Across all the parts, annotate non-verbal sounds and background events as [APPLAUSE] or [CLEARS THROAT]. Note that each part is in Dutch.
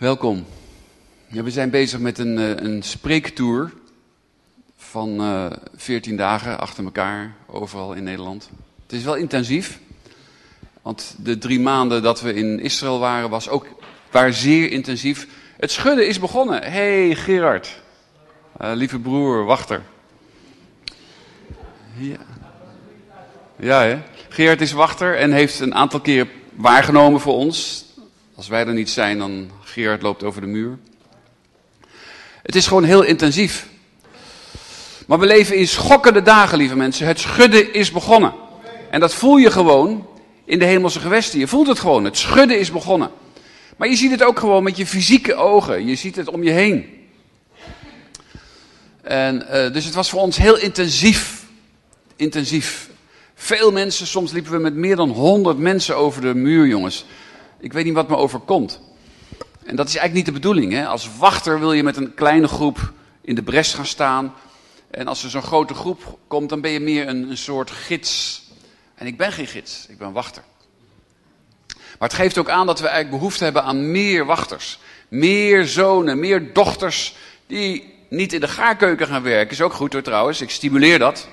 Welkom. Ja, we zijn bezig met een, eh, een spreektour van uh, 14 dagen achter elkaar, overal in Nederland. Het is wel intensief, want de drie maanden dat we in Israël waren, was ook, waren zeer intensief. Het schudden is begonnen. hey, Gerard, uh, lieve broer, wachter. Ja, ja hè? Gerard is wachter en heeft een aantal keer waargenomen voor ons. Als wij er niet zijn, dan Gerard loopt over de muur. Het is gewoon heel intensief. Maar we leven in schokkende dagen, lieve mensen. Het schudden is begonnen. En dat voel je gewoon in de hemelse gewesten. Je voelt het gewoon. Het schudden is begonnen. Maar je ziet het ook gewoon met je fysieke ogen. Je ziet het om je heen. En, uh, dus het was voor ons heel intensief. Intensief. Veel mensen, soms liepen we met meer dan 100 mensen over de muur, jongens. Ik weet niet wat me overkomt. En dat is eigenlijk niet de bedoeling. Hè? Als wachter wil je met een kleine groep in de bres gaan staan. En als er zo'n grote groep komt, dan ben je meer een, een soort gids. En ik ben geen gids, ik ben wachter. Maar het geeft ook aan dat we eigenlijk behoefte hebben aan meer wachters. Meer zonen, meer dochters die niet in de gaarkeuken gaan werken. Is ook goed hoor trouwens, ik stimuleer dat.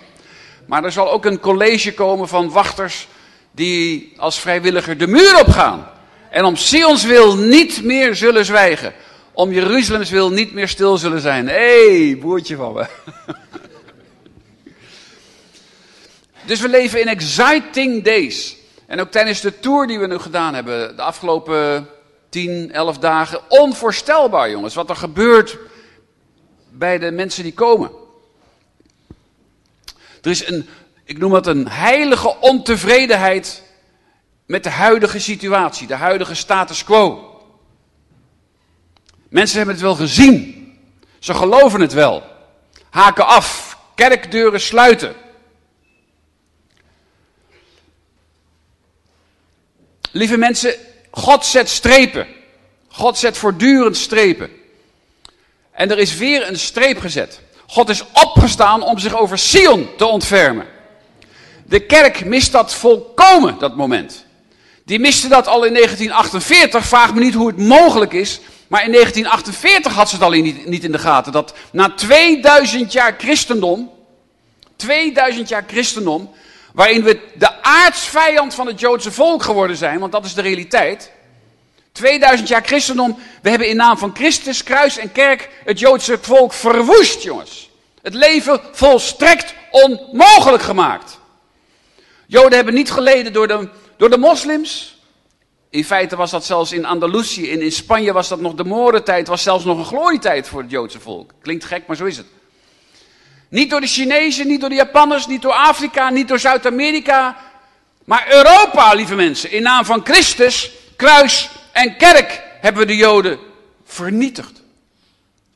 Maar er zal ook een college komen van wachters die als vrijwilliger de muur op gaan. En om Sions wil niet meer zullen zwijgen. Om Jeruzalems wil niet meer stil zullen zijn. Hé, hey, van me. [LAUGHS] dus we leven in exciting days. En ook tijdens de tour die we nu gedaan hebben, de afgelopen 10, 11 dagen, onvoorstelbaar jongens, wat er gebeurt bij de mensen die komen. Er is een, ik noem het een heilige ontevredenheid met de huidige situatie, de huidige status quo. Mensen hebben het wel gezien. Ze geloven het wel. Haken af. Kerkdeuren sluiten. Lieve mensen, God zet strepen. God zet voortdurend strepen. En er is weer een streep gezet. God is opgestaan om zich over Sion te ontfermen. De kerk mist dat volkomen, dat moment. Die miste dat al in 1948. Vraag me niet hoe het mogelijk is. Maar in 1948 had ze het al niet in de gaten. Dat na 2000 jaar christendom. 2000 jaar christendom. Waarin we de aardsvijand van het Joodse volk geworden zijn. Want dat is de realiteit. 2000 jaar christendom. We hebben in naam van Christus, kruis en kerk het Joodse volk verwoest, jongens. Het leven volstrekt onmogelijk gemaakt. Joden hebben niet geleden door de door de moslims. In feite was dat zelfs in Andalusië, in, in Spanje was dat nog de morentijd, was zelfs nog een glorietijd voor het Joodse volk. Klinkt gek, maar zo is het. Niet door de Chinezen, niet door de Japanners, niet door Afrika, niet door Zuid-Amerika. Maar Europa, lieve mensen, in naam van Christus, kruis en kerk hebben we de Joden vernietigd.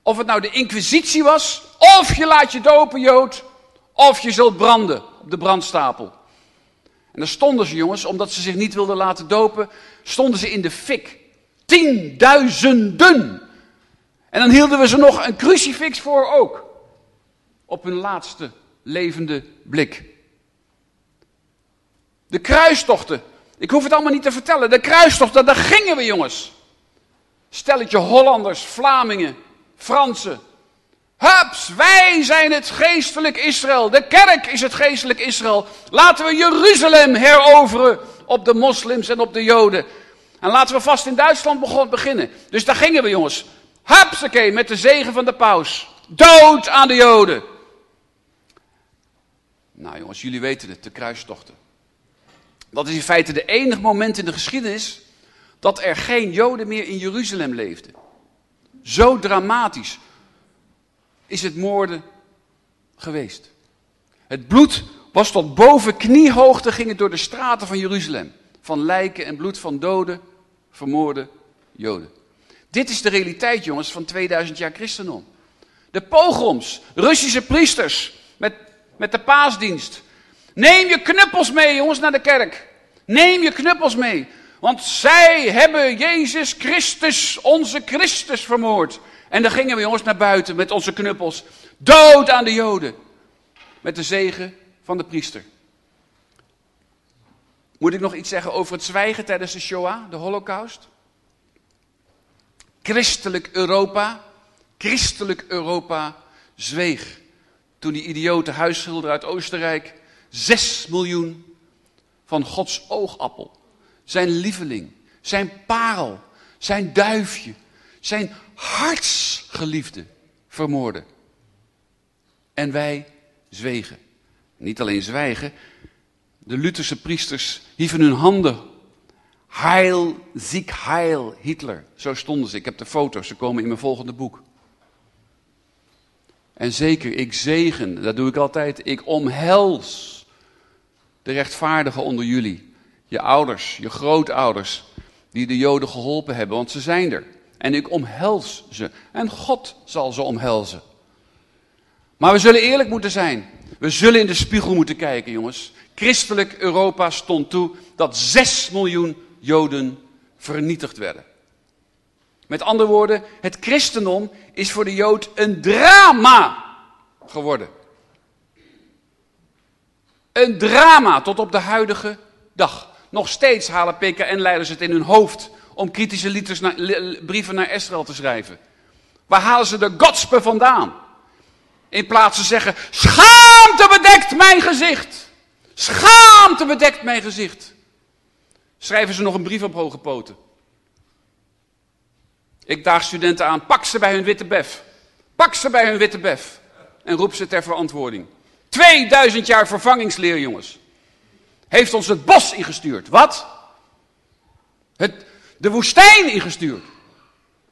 Of het nou de Inquisitie was, of je laat je dopen, Jood, of je zult branden op de brandstapel. En dan stonden ze, jongens, omdat ze zich niet wilden laten dopen, stonden ze in de fik. Tienduizenden. En dan hielden we ze nog een crucifix voor ook. Op hun laatste levende blik. De kruistochten. Ik hoef het allemaal niet te vertellen. De kruistochten, daar gingen we, jongens. Stelletje Hollanders, Vlamingen, Fransen, Hups, wij zijn het geestelijk Israël. De kerk is het geestelijk Israël. Laten we Jeruzalem heroveren op de moslims en op de joden. En laten we vast in Duitsland beginnen. Dus daar gingen we jongens. Hupsakee, met de zegen van de paus. Dood aan de joden. Nou jongens, jullie weten het, de kruistochten. Dat is in feite de enige moment in de geschiedenis dat er geen joden meer in Jeruzalem leefden. Zo dramatisch is het moorden geweest. Het bloed was tot boven kniehoogte, ging het door de straten van Jeruzalem. Van lijken en bloed van doden, vermoorde Joden. Dit is de realiteit, jongens, van 2000 jaar christendom. De pogroms, Russische priesters met, met de paasdienst. Neem je knuppels mee, jongens, naar de kerk. Neem je knuppels mee. Want zij hebben Jezus Christus, onze Christus, vermoord. En dan gingen we jongens naar buiten met onze knuppels. Dood aan de Joden. Met de zegen van de priester. Moet ik nog iets zeggen over het zwijgen tijdens de Shoah, de Holocaust? Christelijk Europa, christelijk Europa zweeg toen die idiote huisschilder uit Oostenrijk 6 miljoen van Gods oogappel, zijn lieveling, zijn parel, zijn duifje, zijn hartsgeliefde vermoorden. En wij zwegen. Niet alleen zwijgen, de Lutherse priesters hieven hun handen. Heil, ziek, heil, Hitler. Zo stonden ze. Ik heb de foto's, ze komen in mijn volgende boek. En zeker, ik zegen, dat doe ik altijd, ik omhels de rechtvaardigen onder jullie. Je ouders, je grootouders, die de Joden geholpen hebben, want ze zijn er. En ik omhels ze. En God zal ze omhelzen. Maar we zullen eerlijk moeten zijn. We zullen in de spiegel moeten kijken, jongens. Christelijk Europa stond toe dat 6 miljoen Joden vernietigd werden. Met andere woorden, het christendom is voor de Jood een drama geworden. Een drama tot op de huidige dag. Nog steeds halen PKN-leiders het in hun hoofd om kritische naar, brieven naar Israël te schrijven. Waar halen ze de godspe vandaan? In plaats van zeggen, schaamte bedekt mijn gezicht. Schaamte bedekt mijn gezicht. Schrijven ze nog een brief op hoge poten. Ik daag studenten aan, pak ze bij hun witte bef. Pak ze bij hun witte bef. En roep ze ter verantwoording. 2000 jaar vervangingsleer, jongens. Heeft ons het bos ingestuurd. Wat? Het, de woestijn ingestuurd.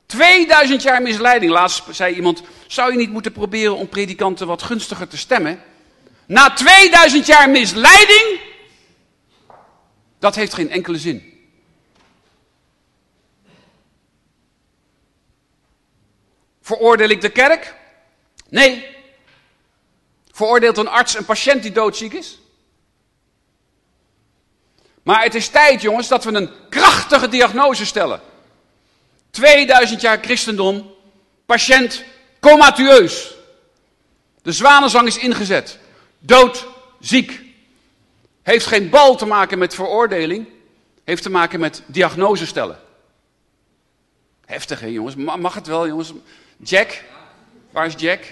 2000 jaar misleiding. Laatst zei iemand, zou je niet moeten proberen om predikanten wat gunstiger te stemmen? Na 2000 jaar misleiding, dat heeft geen enkele zin. Veroordeel ik de kerk? Nee. Veroordeelt een arts een patiënt die doodziek is? Maar het is tijd, jongens, dat we een krachtige diagnose stellen. 2000 jaar christendom, patiënt comatueus. De zwanenzang is ingezet. Dood, ziek. Heeft geen bal te maken met veroordeling. Heeft te maken met diagnose stellen. Heftig, hè, jongens? Mag het wel, jongens? Jack? Waar is Jack?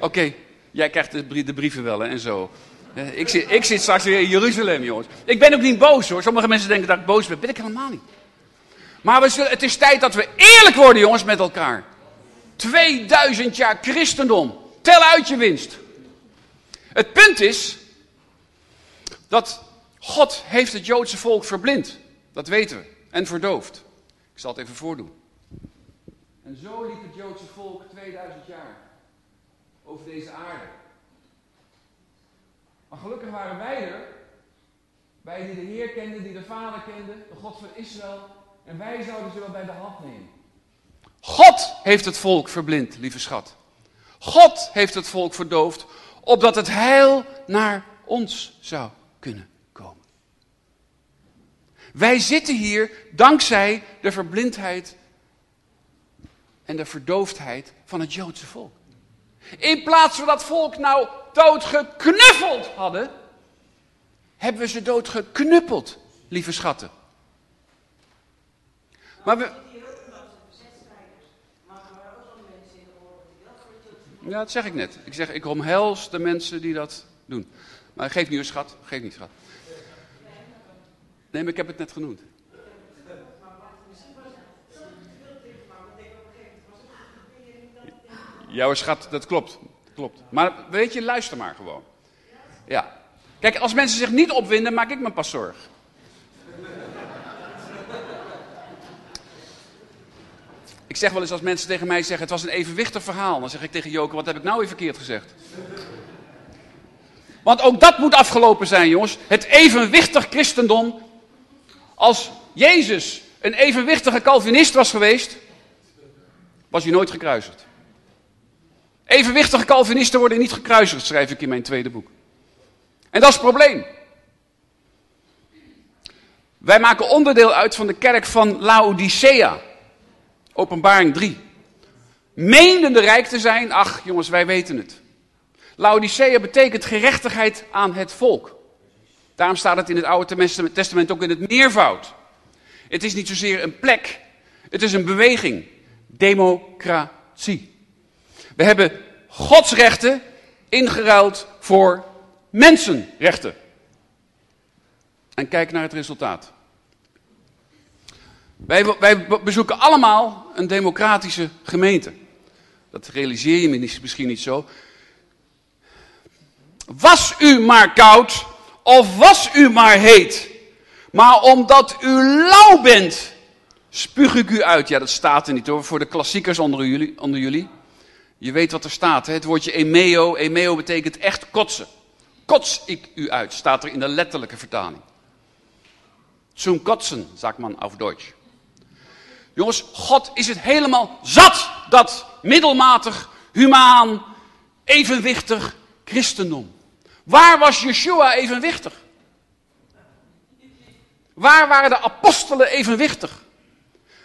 Oké, jij krijgt de, brieven wel, en zo. Ik zit, ik zit straks weer in Jeruzalem, jongens. Ik ben ook niet boos, hoor. Sommige mensen denken dat ik boos ben. Ben ik helemaal niet. Maar we zullen, het is tijd dat we eerlijk worden, jongens, met elkaar. 2000 jaar christendom. Tel uit je winst. Het punt is dat God heeft het Joodse volk verblind. Dat weten we. En verdoofd. Ik zal het even voordoen. En zo liep het Joodse volk 2000 jaar over deze aarde. Maar gelukkig waren wij er. Wij die de Heer kenden, die de Vader kenden, de God van Israël. En wij zouden ze wel bij de hand nemen. God heeft het volk verblind, lieve schat. God heeft het volk verdoofd, opdat het heil naar ons zou kunnen komen. Wij zitten hier dankzij de verblindheid en de verdoofdheid van het Joodse volk. In plaats van dat volk nou doodgeknuffeld hadden, hebben we ze doodgeknuppeld, lieve schatten. Maar we, Ja, dat zeg ik net. Ik zeg, ik omhels de mensen die dat doen. Maar geef niet een schat. Geef niet, schat. Nee, maar ik heb het net genoemd. Jouw schat, dat klopt. Klopt. Maar weet je, luister maar gewoon. Ja. Kijk, als mensen zich niet opwinden, maak ik me pas zorgen. Ik zeg wel eens als mensen tegen mij zeggen, het was een evenwichtig verhaal. Dan zeg ik tegen Joke, wat heb ik nou weer verkeerd gezegd? Want ook dat moet afgelopen zijn, jongens. Het evenwichtig christendom. Als Jezus een evenwichtige Calvinist was geweest, was hij nooit gekruisigd. Evenwichtige Calvinisten worden niet gekruisigd, schrijf ik in mijn tweede boek. En dat is het probleem. Wij maken onderdeel uit van de kerk van Laodicea. Openbaring 3. Meenden de rijk te zijn? Ach, jongens, wij weten het. Laodicea betekent gerechtigheid aan het volk. Daarom staat het in het Oude Testament ook in het meervoud. Het is niet zozeer een plek, Het is een beweging. Democratie. We hebben godsrechten ingeruild voor mensenrechten. En kijk naar het resultaat. Wij, wij bezoeken allemaal een democratische gemeente. Dat realiseer je misschien niet zo. Was u maar koud of was u maar heet. Maar omdat u lauw bent, spuug ik u uit. Ja, dat staat er niet hoor, voor de klassiekers onder jullie. Onder jullie. Je weet wat er staat, hè? het woordje emeo. Emeo betekent echt kotsen. Kots ik u uit, staat er in de letterlijke vertaling. Zum kotsen, sagt man auf Deutsch. Jongens, God is het helemaal zat, dat middelmatig, humaan, evenwichtig christendom. Waar was Yeshua evenwichtig? Waar waren de apostelen evenwichtig?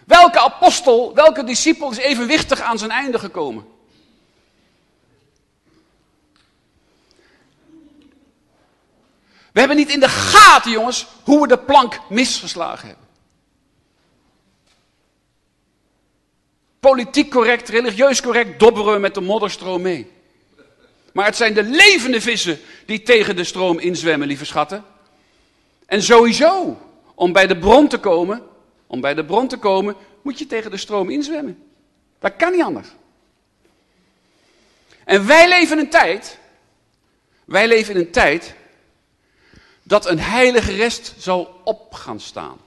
Welke apostel, welke discipel is evenwichtig aan zijn einde gekomen? We hebben niet in de gaten, jongens, hoe we de plank misgeslagen hebben. Politiek correct, religieus correct dobberen we met de modderstroom mee. Maar het zijn de levende vissen die tegen de stroom inzwemmen, lieve schatten. En sowieso, om bij de bron te komen, om bij de bron te komen, moet je tegen de stroom inzwemmen. Dat kan niet anders. En wij leven in een tijd, wij leven in een tijd dat een heilige rest zal op gaan staan.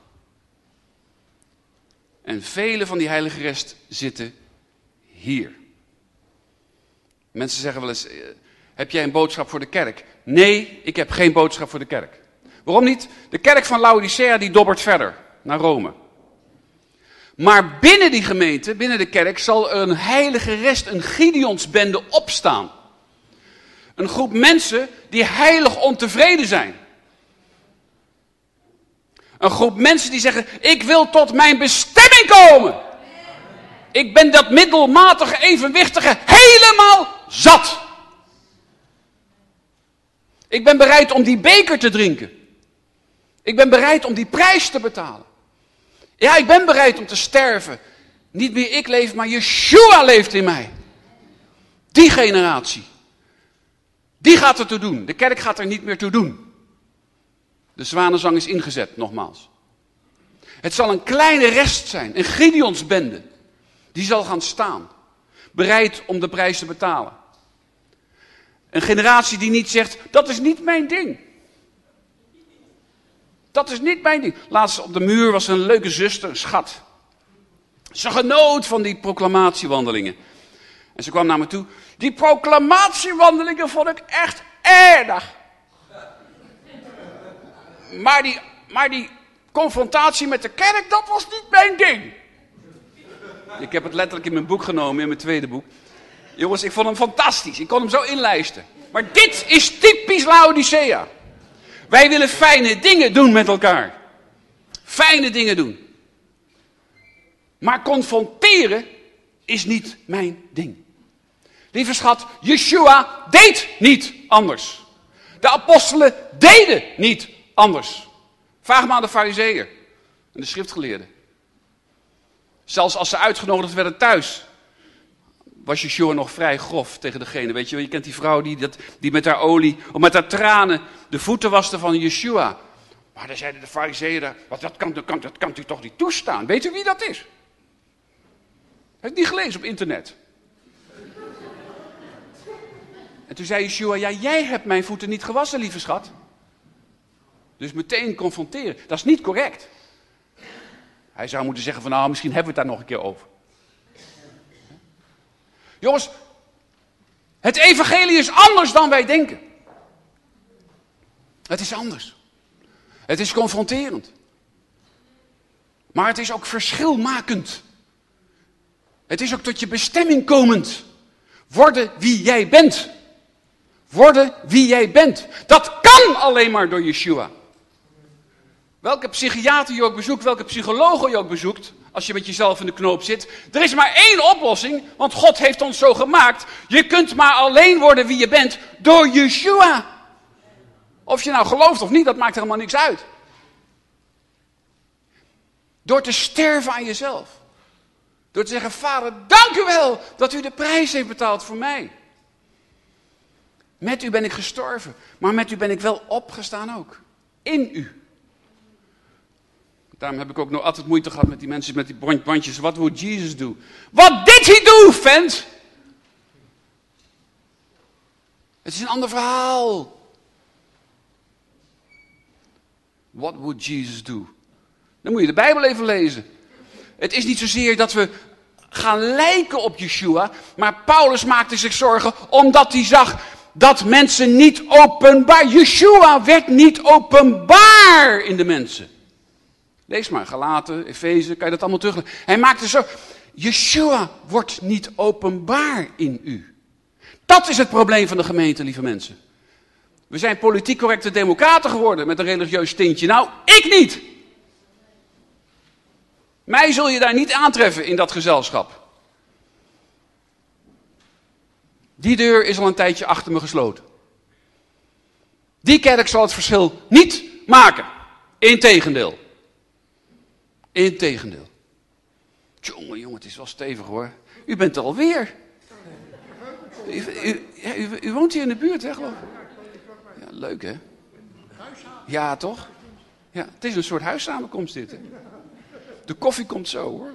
En vele van die heilige rest zitten hier. Mensen zeggen wel eens, eh, heb jij een boodschap voor de kerk? Nee, ik heb geen boodschap voor de kerk. Waarom niet? De kerk van Laodicea die dobbert verder naar Rome. Maar binnen die gemeente, binnen de kerk, zal er een heilige rest, een Gideonsbende opstaan. Een groep mensen die heilig ontevreden zijn. Een groep mensen die zeggen, ik wil tot mijn bestemming komen. Ik ben dat middelmatige, evenwichtige helemaal zat. Ik ben bereid om die beker te drinken. Ik ben bereid om die prijs te betalen. Ja, ik ben bereid om te sterven. Niet meer ik leef, maar Yeshua leeft in mij. Die generatie. Die gaat er toe doen. De kerk gaat er niet meer toe doen. De zwanenzang is ingezet, nogmaals. Het zal een kleine rest zijn, een Gideonsbende. Die zal gaan staan. Bereid om de prijs te betalen. Een generatie die niet zegt, dat is niet mijn ding. Dat is niet mijn ding. Laatst op de muur was een leuke zuster, schat. Ze genoot van die proclamatiewandelingen. En ze kwam naar me toe. Die proclamatiewandelingen vond ik echt erg. Maar die, maar die confrontatie met de kerk, dat was niet mijn ding. Ik heb het letterlijk in mijn boek genomen, in mijn tweede boek. Jongens, ik vond hem fantastisch. Ik kon hem zo inlijsten. Maar dit is typisch Laodicea. Wij willen fijne dingen doen met elkaar. Fijne dingen doen. Maar confronteren is niet mijn ding. Lieve schat, Yeshua deed niet anders. De apostelen deden niet anders. Vraag maar aan de fariseeën en de schriftgeleerden. Zelfs als ze uitgenodigd werden thuis, was Yeshua nog vrij grof tegen degene. Weet je je kent die vrouw die, dat, die met haar olie, of met haar tranen, de voeten waste van Yeshua. Maar dan zeiden de fariseeën, wat, dat, kan, dat, kan, dat kan u toch niet toestaan? Weet u wie dat is? Heb je niet gelezen op internet? En toen zei Yeshua, ja, jij hebt mijn voeten niet gewassen, lieve schat. Dus meteen confronteren. Dat is niet correct. Hij zou moeten zeggen van nou, misschien hebben we het daar nog een keer over. Jongens, het evangelie is anders dan wij denken. Het is anders. Het is confronterend. Maar het is ook verschilmakend. Het is ook tot je bestemming komend. Worden wie jij bent. Worden wie jij bent. Dat kan alleen maar door Yeshua. Welke psychiater je ook bezoekt, welke psycholoog je ook bezoekt, als je met jezelf in de knoop zit. Er is maar één oplossing, want God heeft ons zo gemaakt. Je kunt maar alleen worden wie je bent door Yeshua. Of je nou gelooft of niet, dat maakt helemaal niks uit. Door te sterven aan jezelf. Door te zeggen, vader, dank u wel dat u de prijs heeft betaald voor mij. Met u ben ik gestorven, maar met u ben ik wel opgestaan ook. In u. Daarom heb ik ook nog altijd moeite gehad met die mensen met die bandjes. Wat wil Jesus doen? Wat did he do, vent? Het is een ander verhaal. What would Jesus do? Dan moet je de Bijbel even lezen. Het is niet zozeer dat we gaan lijken op Yeshua, maar Paulus maakte zich zorgen omdat hij zag dat mensen niet openbaar. Yeshua werd niet openbaar in de mensen. Lees maar, Galaten, Efeze, kan je dat allemaal terug. Hij maakte zo, Yeshua wordt niet openbaar in u. Dat is het probleem van de gemeente, lieve mensen. We zijn politiek correcte democraten geworden met een religieus tintje. Nou, ik niet. Mij zul je daar niet aantreffen in dat gezelschap. Die deur is al een tijdje achter me gesloten. Die kerk zal het verschil niet maken. Integendeel. Integendeel. Jongen, jongen, het is wel stevig hoor. U bent er alweer. U, u, u, woont hier in de buurt, hè, geloof Ja, leuk, hè? Ja, toch? Ja, het is een soort huissamenkomst dit. Hè? De koffie komt zo, hoor.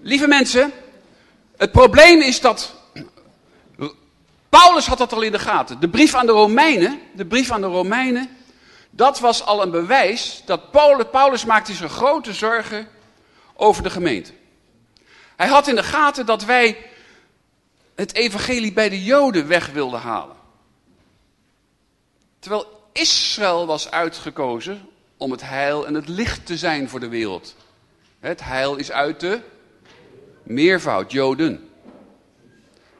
Lieve mensen, het probleem is dat Paulus had dat al in de gaten. De brief aan de Romeinen, de brief aan de Romeinen, dat was al een bewijs dat Paulus, Paulus maakte zich grote zorgen over de gemeente. Hij had in de gaten dat wij het evangelie bij de Joden weg wilden halen. Terwijl Israël was uitgekozen om het heil en het licht te zijn voor de wereld. Het heil is uit de meervoud, Joden.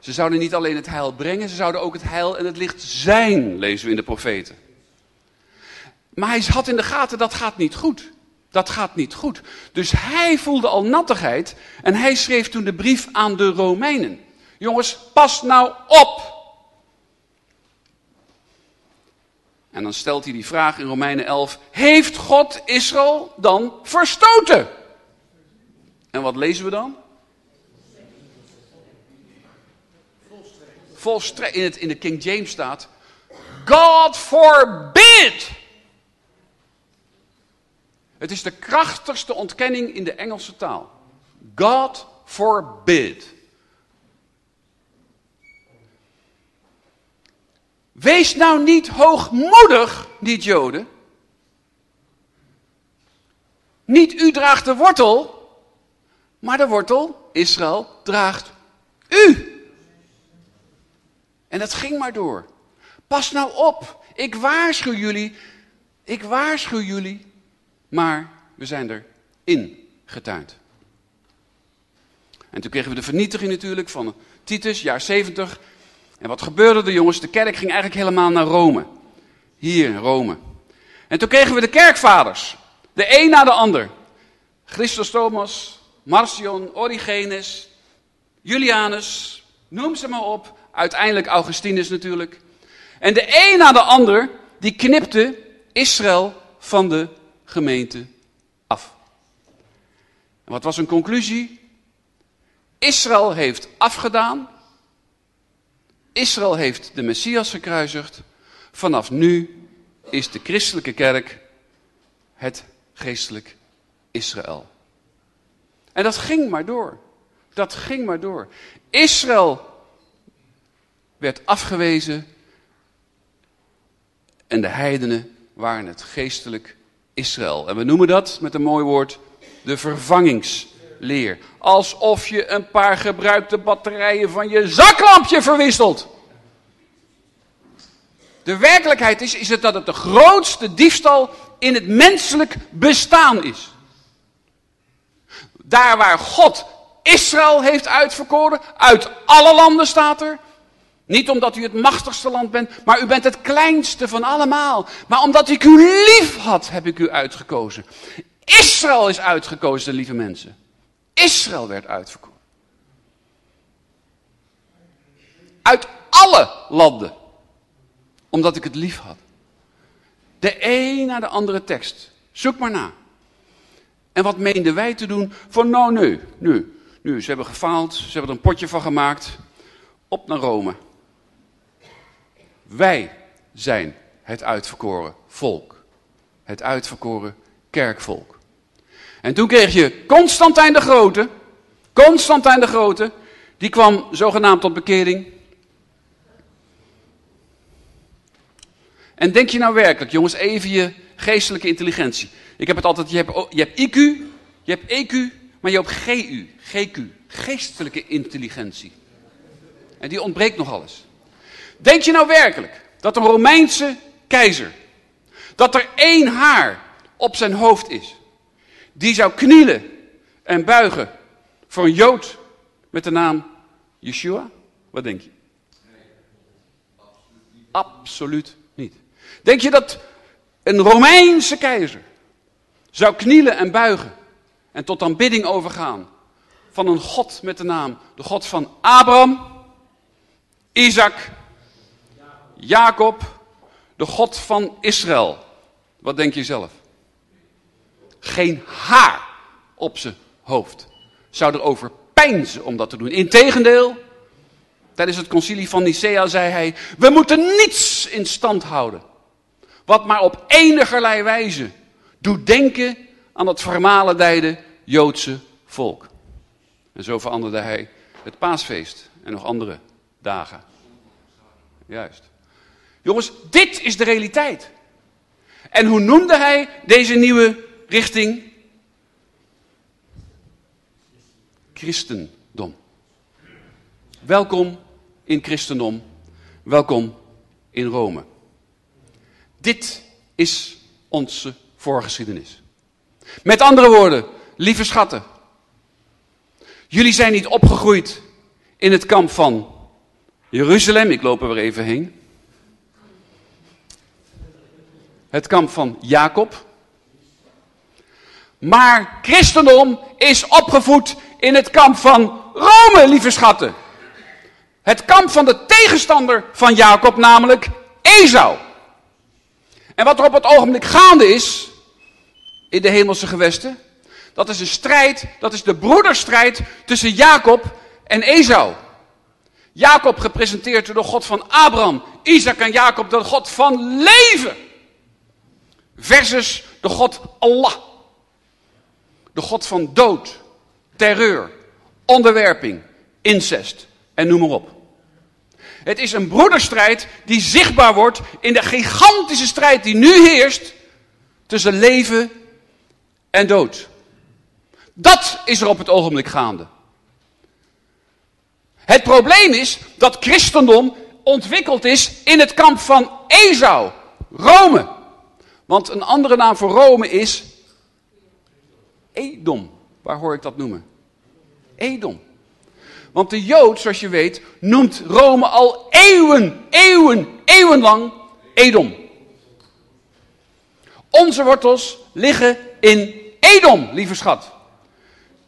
Ze zouden niet alleen het heil brengen, ze zouden ook het heil en het licht zijn, lezen we in de profeten. Maar hij had in de gaten, dat gaat niet goed. Dat gaat niet goed. Dus hij voelde al nattigheid en hij schreef toen de brief aan de Romeinen. Jongens, pas nou op. En dan stelt hij die vraag in Romeinen 11. Heeft God Israël dan verstoten? En wat lezen we dan? Volstrekt. In, het, in de King James staat. God forbid. Het is de krachtigste ontkenning in de Engelse taal. God forbid. Wees nou niet hoogmoedig, niet Joden. Niet u draagt de wortel, maar de wortel, Israël, draagt u. En dat ging maar door. Pas nou op, ik waarschuw jullie, ik waarschuw jullie, maar we zijn erin getuind. En toen kregen we de vernietiging natuurlijk van Titus, jaar 70. En wat gebeurde er jongens? De kerk ging eigenlijk helemaal naar Rome. Hier in Rome. En toen kregen we de kerkvaders. De een na de ander. Christus Thomas, Marcion, Origenes, Julianus, noem ze maar op. Uiteindelijk Augustinus natuurlijk. En de een na de ander, die knipte Israël van de gemeente af. En wat was een conclusie? Israël heeft afgedaan. Israël heeft de Messias gekruisigd. Vanaf nu is de christelijke kerk het geestelijk Israël. En dat ging maar door. Dat ging maar door. Israël werd afgewezen en de heidenen waren het geestelijk Israël. En we noemen dat met een mooi woord de vervangingsleer. Alsof je een paar gebruikte batterijen van je zaklampje verwisselt. De werkelijkheid is, is het dat het de grootste diefstal in het menselijk bestaan is. Daar waar God Israël heeft uitverkoren, uit alle landen staat er, niet omdat u het machtigste land bent, maar u bent het kleinste van allemaal. Maar omdat ik u lief had, heb ik u uitgekozen. Israël is uitgekozen, lieve mensen. Israël werd uitverkozen. Uit alle landen. Omdat ik het lief had. De een naar de andere tekst. Zoek maar na. En wat meenden wij te doen? Van nou, nu, nu, nu. Ze hebben gefaald, ze hebben er een potje van gemaakt. Op naar Rome. Wij zijn het uitverkoren volk. Het uitverkoren kerkvolk. En toen kreeg je Constantijn de Grote. Constantijn de Grote. Die kwam zogenaamd tot bekering. En denk je nou werkelijk, jongens, even je geestelijke intelligentie. Ik heb het altijd, je hebt, je hebt IQ, je hebt EQ, maar je hebt GU, GQ, geestelijke intelligentie. En die ontbreekt nog alles. Denk je nou werkelijk dat een Romeinse keizer, dat er één haar op zijn hoofd is, die zou knielen en buigen voor een Jood met de naam Yeshua? Wat denk je? Absoluut niet. Denk je dat een Romeinse keizer zou knielen en buigen en tot aanbidding overgaan van een God met de naam, de God van Abraham, Isaac, Jacob, de God van Israël. Wat denk je zelf? Geen haar op zijn hoofd zou erover pijnzen om dat te doen. Integendeel, tijdens het concilie van Nicea zei hij, we moeten niets in stand houden. Wat maar op enigerlei wijze doet denken aan het vermalendijde Joodse volk. En zo veranderde hij het paasfeest en nog andere dagen. Juist. Jongens, dit is de realiteit. En hoe noemde hij deze nieuwe richting? Christendom. Welkom in christendom. Welkom in Rome. Dit is onze voorgeschiedenis. Met andere woorden, lieve schatten. Jullie zijn niet opgegroeid in het kamp van Jeruzalem. Ik loop er weer even heen. Het kamp van Jacob. Maar christendom is opgevoed in het kamp van Rome, lieve schatten. Het kamp van de tegenstander van Jacob, namelijk Esau. En wat er op het ogenblik gaande is, in de hemelse gewesten, dat is een strijd, dat is de broederstrijd tussen Jacob en Esau. Jacob gepresenteerd door de God van Abraham, Isaac en Jacob, de God van leven. Versus de God Allah. De God van dood, terreur, onderwerping, incest en noem maar op. Het is een broederstrijd die zichtbaar wordt in de gigantische strijd die nu heerst tussen leven en dood. Dat is er op het ogenblik gaande. Het probleem is dat christendom ontwikkeld is in het kamp van Esau, Rome. Want een andere naam voor Rome is Edom. Waar hoor ik dat noemen? Edom. Want de Jood, zoals je weet, noemt Rome al eeuwen, eeuwen, eeuwenlang Edom. Onze wortels liggen in Edom, lieve schat.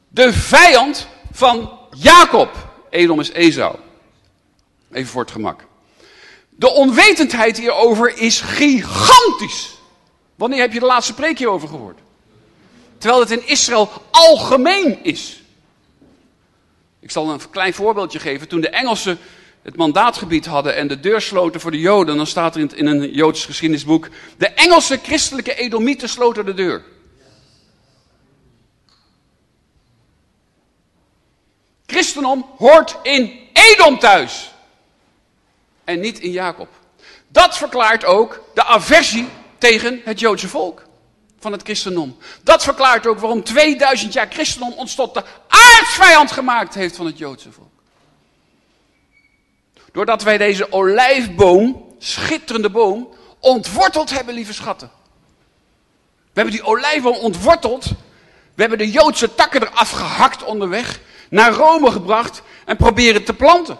De vijand van Jacob. Edom is Esau. Even voor het gemak. De onwetendheid hierover is gigantisch. Wanneer heb je de laatste preek hierover gehoord? Terwijl het in Israël algemeen is. Ik zal een klein voorbeeldje geven. Toen de Engelsen het mandaatgebied hadden en de deur sloten voor de Joden, dan staat er in een Joods geschiedenisboek: de Engelse christelijke Edomieten sloten de deur. Christendom hoort in Edom thuis. En niet in Jacob. Dat verklaart ook de aversie tegen het Joodse volk van het christendom. Dat verklaart ook waarom 2000 jaar christendom ons tot de aardsvijand gemaakt heeft van het Joodse volk. Doordat wij deze olijfboom, schitterende boom, ontworteld hebben, lieve schatten. We hebben die olijfboom ontworteld. We hebben de Joodse takken eraf gehakt onderweg, naar Rome gebracht en proberen te planten.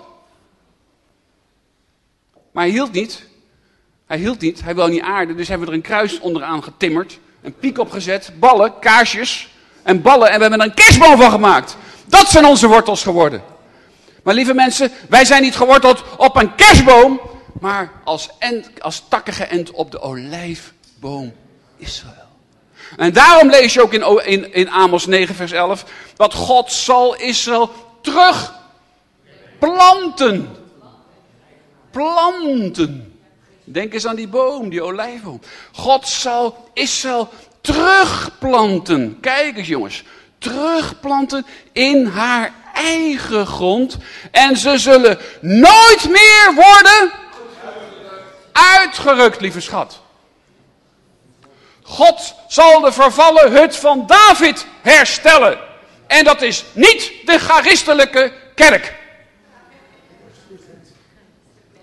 Maar hij hield niet. Hij hield niet, hij wil niet aarden, dus hebben we er een kruis onderaan getimmerd een piek opgezet, ballen, kaarsjes en ballen. En we hebben er een kerstboom van gemaakt. Dat zijn onze wortels geworden. Maar lieve mensen, wij zijn niet geworteld op een kerstboom, maar als, end, als takken geënt op de olijfboom. Israël. En daarom lees je ook in, in, Amos 9, vers 11, dat God zal Israël terugplanten. Planten. Denk eens aan die boom, die olijfboom. God zal Israël terugplanten. Kijk eens jongens. Terugplanten in haar eigen grond. En ze zullen nooit meer worden uitgerukt, lieve schat. God zal de vervallen hut van David herstellen. En dat is niet de charistelijke kerk.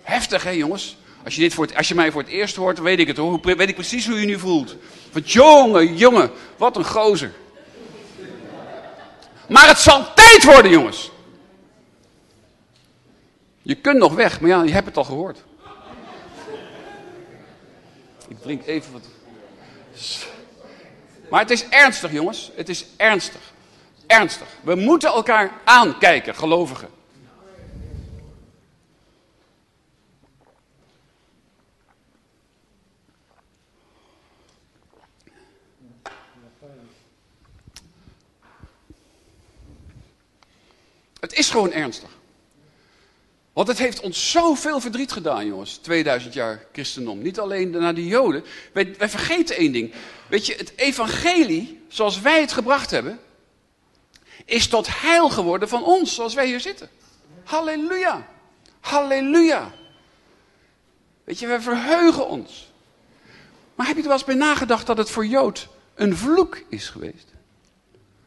Heftig, hè jongens? Als je, dit voor het, als je mij voor het eerst hoort, weet ik het hoor. Weet ik precies hoe je nu voelt. Wat jongen, jongen, wat een gozer. Maar het zal tijd worden, jongens. Je kunt nog weg, maar ja, je hebt het al gehoord. Ik drink even wat. Maar het is ernstig, jongens. Het is ernstig. Ernstig. We moeten elkaar aankijken, gelovigen. Het is gewoon ernstig. Want het heeft ons zoveel verdriet gedaan, jongens. 2000 jaar christendom. Niet alleen naar de Joden. Wij, vergeten één ding. Weet je, het evangelie, zoals wij het gebracht hebben, is tot heil geworden van ons, zoals wij hier zitten. Halleluja. Halleluja. Weet je, wij verheugen ons. Maar heb je er wel eens bij nagedacht dat het voor Jood een vloek is geweest?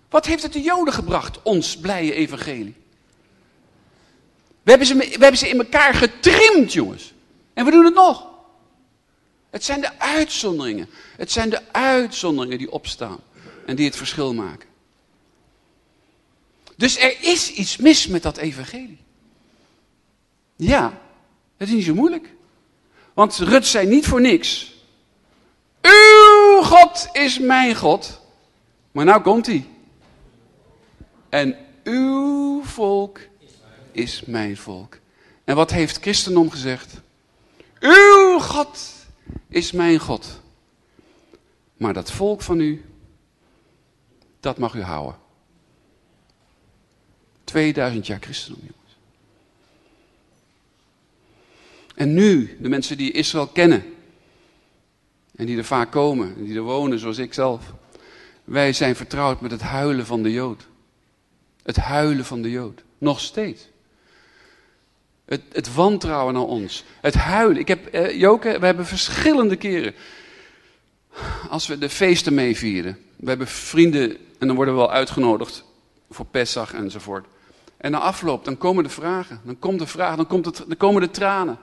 Wat heeft het de Joden gebracht, ons blije evangelie? We hebben, ze, we hebben ze in elkaar getrimd, jongens. En we doen het nog. Het zijn de uitzonderingen. Het zijn de uitzonderingen die opstaan en die het verschil maken. Dus er is iets mis met dat evangelie. Ja, het is niet zo moeilijk. Want Rut zei niet voor niks. Uw God is mijn God. Maar nou komt hij. En uw volk is mijn volk. En wat heeft christendom gezegd? Uw God is mijn God. Maar dat volk van u, dat mag u houden. 2000 jaar christendom, jongens. En nu, de mensen die Israël kennen, en die er vaak komen, en die er wonen zoals ik zelf, wij zijn vertrouwd met het huilen van de Jood. Het huilen van de Jood. Nog steeds. Het, het wantrouwen naar ons. Het huilen. Ik heb, eh, Joke, we hebben verschillende keren. Als we de feesten meevieren. We hebben vrienden en dan worden we wel uitgenodigd. Voor Pesach enzovoort. En na afloop, dan komen de vragen. Dan komt de vraag, dan, komt het, dan komen de tranen.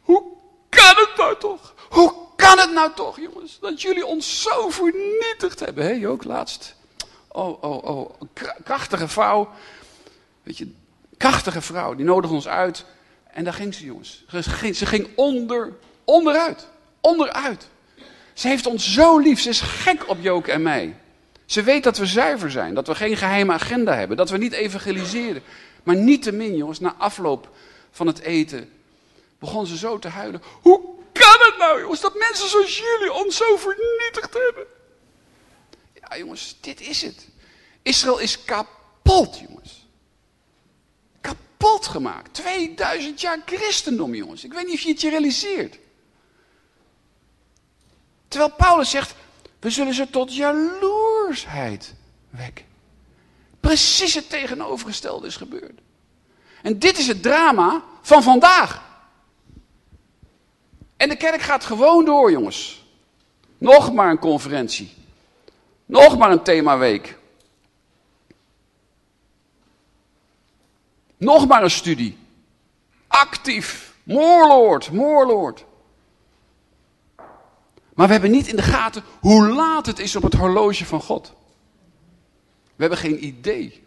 Hoe kan het nou toch? Hoe kan het nou toch, jongens? Dat jullie ons zo vernietigd hebben. Hé, Jook, laatst. Oh, oh, oh. Krachtige vrouw. Weet je, krachtige vrouw, die nodigde ons uit. En daar ging ze, jongens. Ze ging, onder, onderuit. Onderuit. Ze heeft ons zo lief. Ze is gek op Joke en mij. Ze weet dat we zuiver zijn. Dat we geen geheime agenda hebben. Dat we niet evangeliseren. Maar niettemin, jongens, na afloop van het eten begon ze zo te huilen. Hoe kan het nou, jongens, dat mensen zoals jullie ons zo vernietigd hebben? Ja, jongens, dit is het. Israël is kapot, jongens kapot gemaakt. 2000 jaar christendom, jongens. Ik weet niet of je het je realiseert. Terwijl Paulus zegt, we zullen ze tot jaloersheid wekken. Precies het tegenovergestelde is gebeurd. En dit is het drama van vandaag. En de kerk gaat gewoon door, jongens. Nog maar een conferentie. Nog maar een themaweek. Nog maar een studie. Actief. Moorlord, moorlord. Maar we hebben niet in de gaten hoe laat het is op het horloge van God. We hebben geen idee.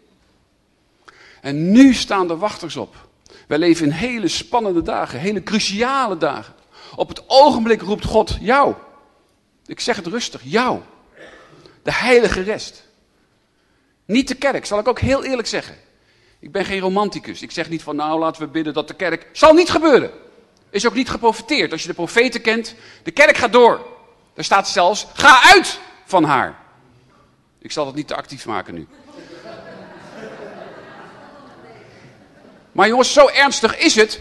En nu staan de wachters op. Wij leven in hele spannende dagen, hele cruciale dagen. Op het ogenblik roept God jou. Ik zeg het rustig, jou. De heilige rest. Niet de kerk, zal ik ook heel eerlijk zeggen. Ik ben geen romanticus. Ik zeg niet van nou laten we bidden dat de kerk... Zal niet gebeuren. Is ook niet geprofiteerd. Als je de profeten kent, de kerk gaat door. Er staat zelfs, ga uit van haar. Ik zal het niet te actief maken nu. Maar jongens, zo ernstig is het.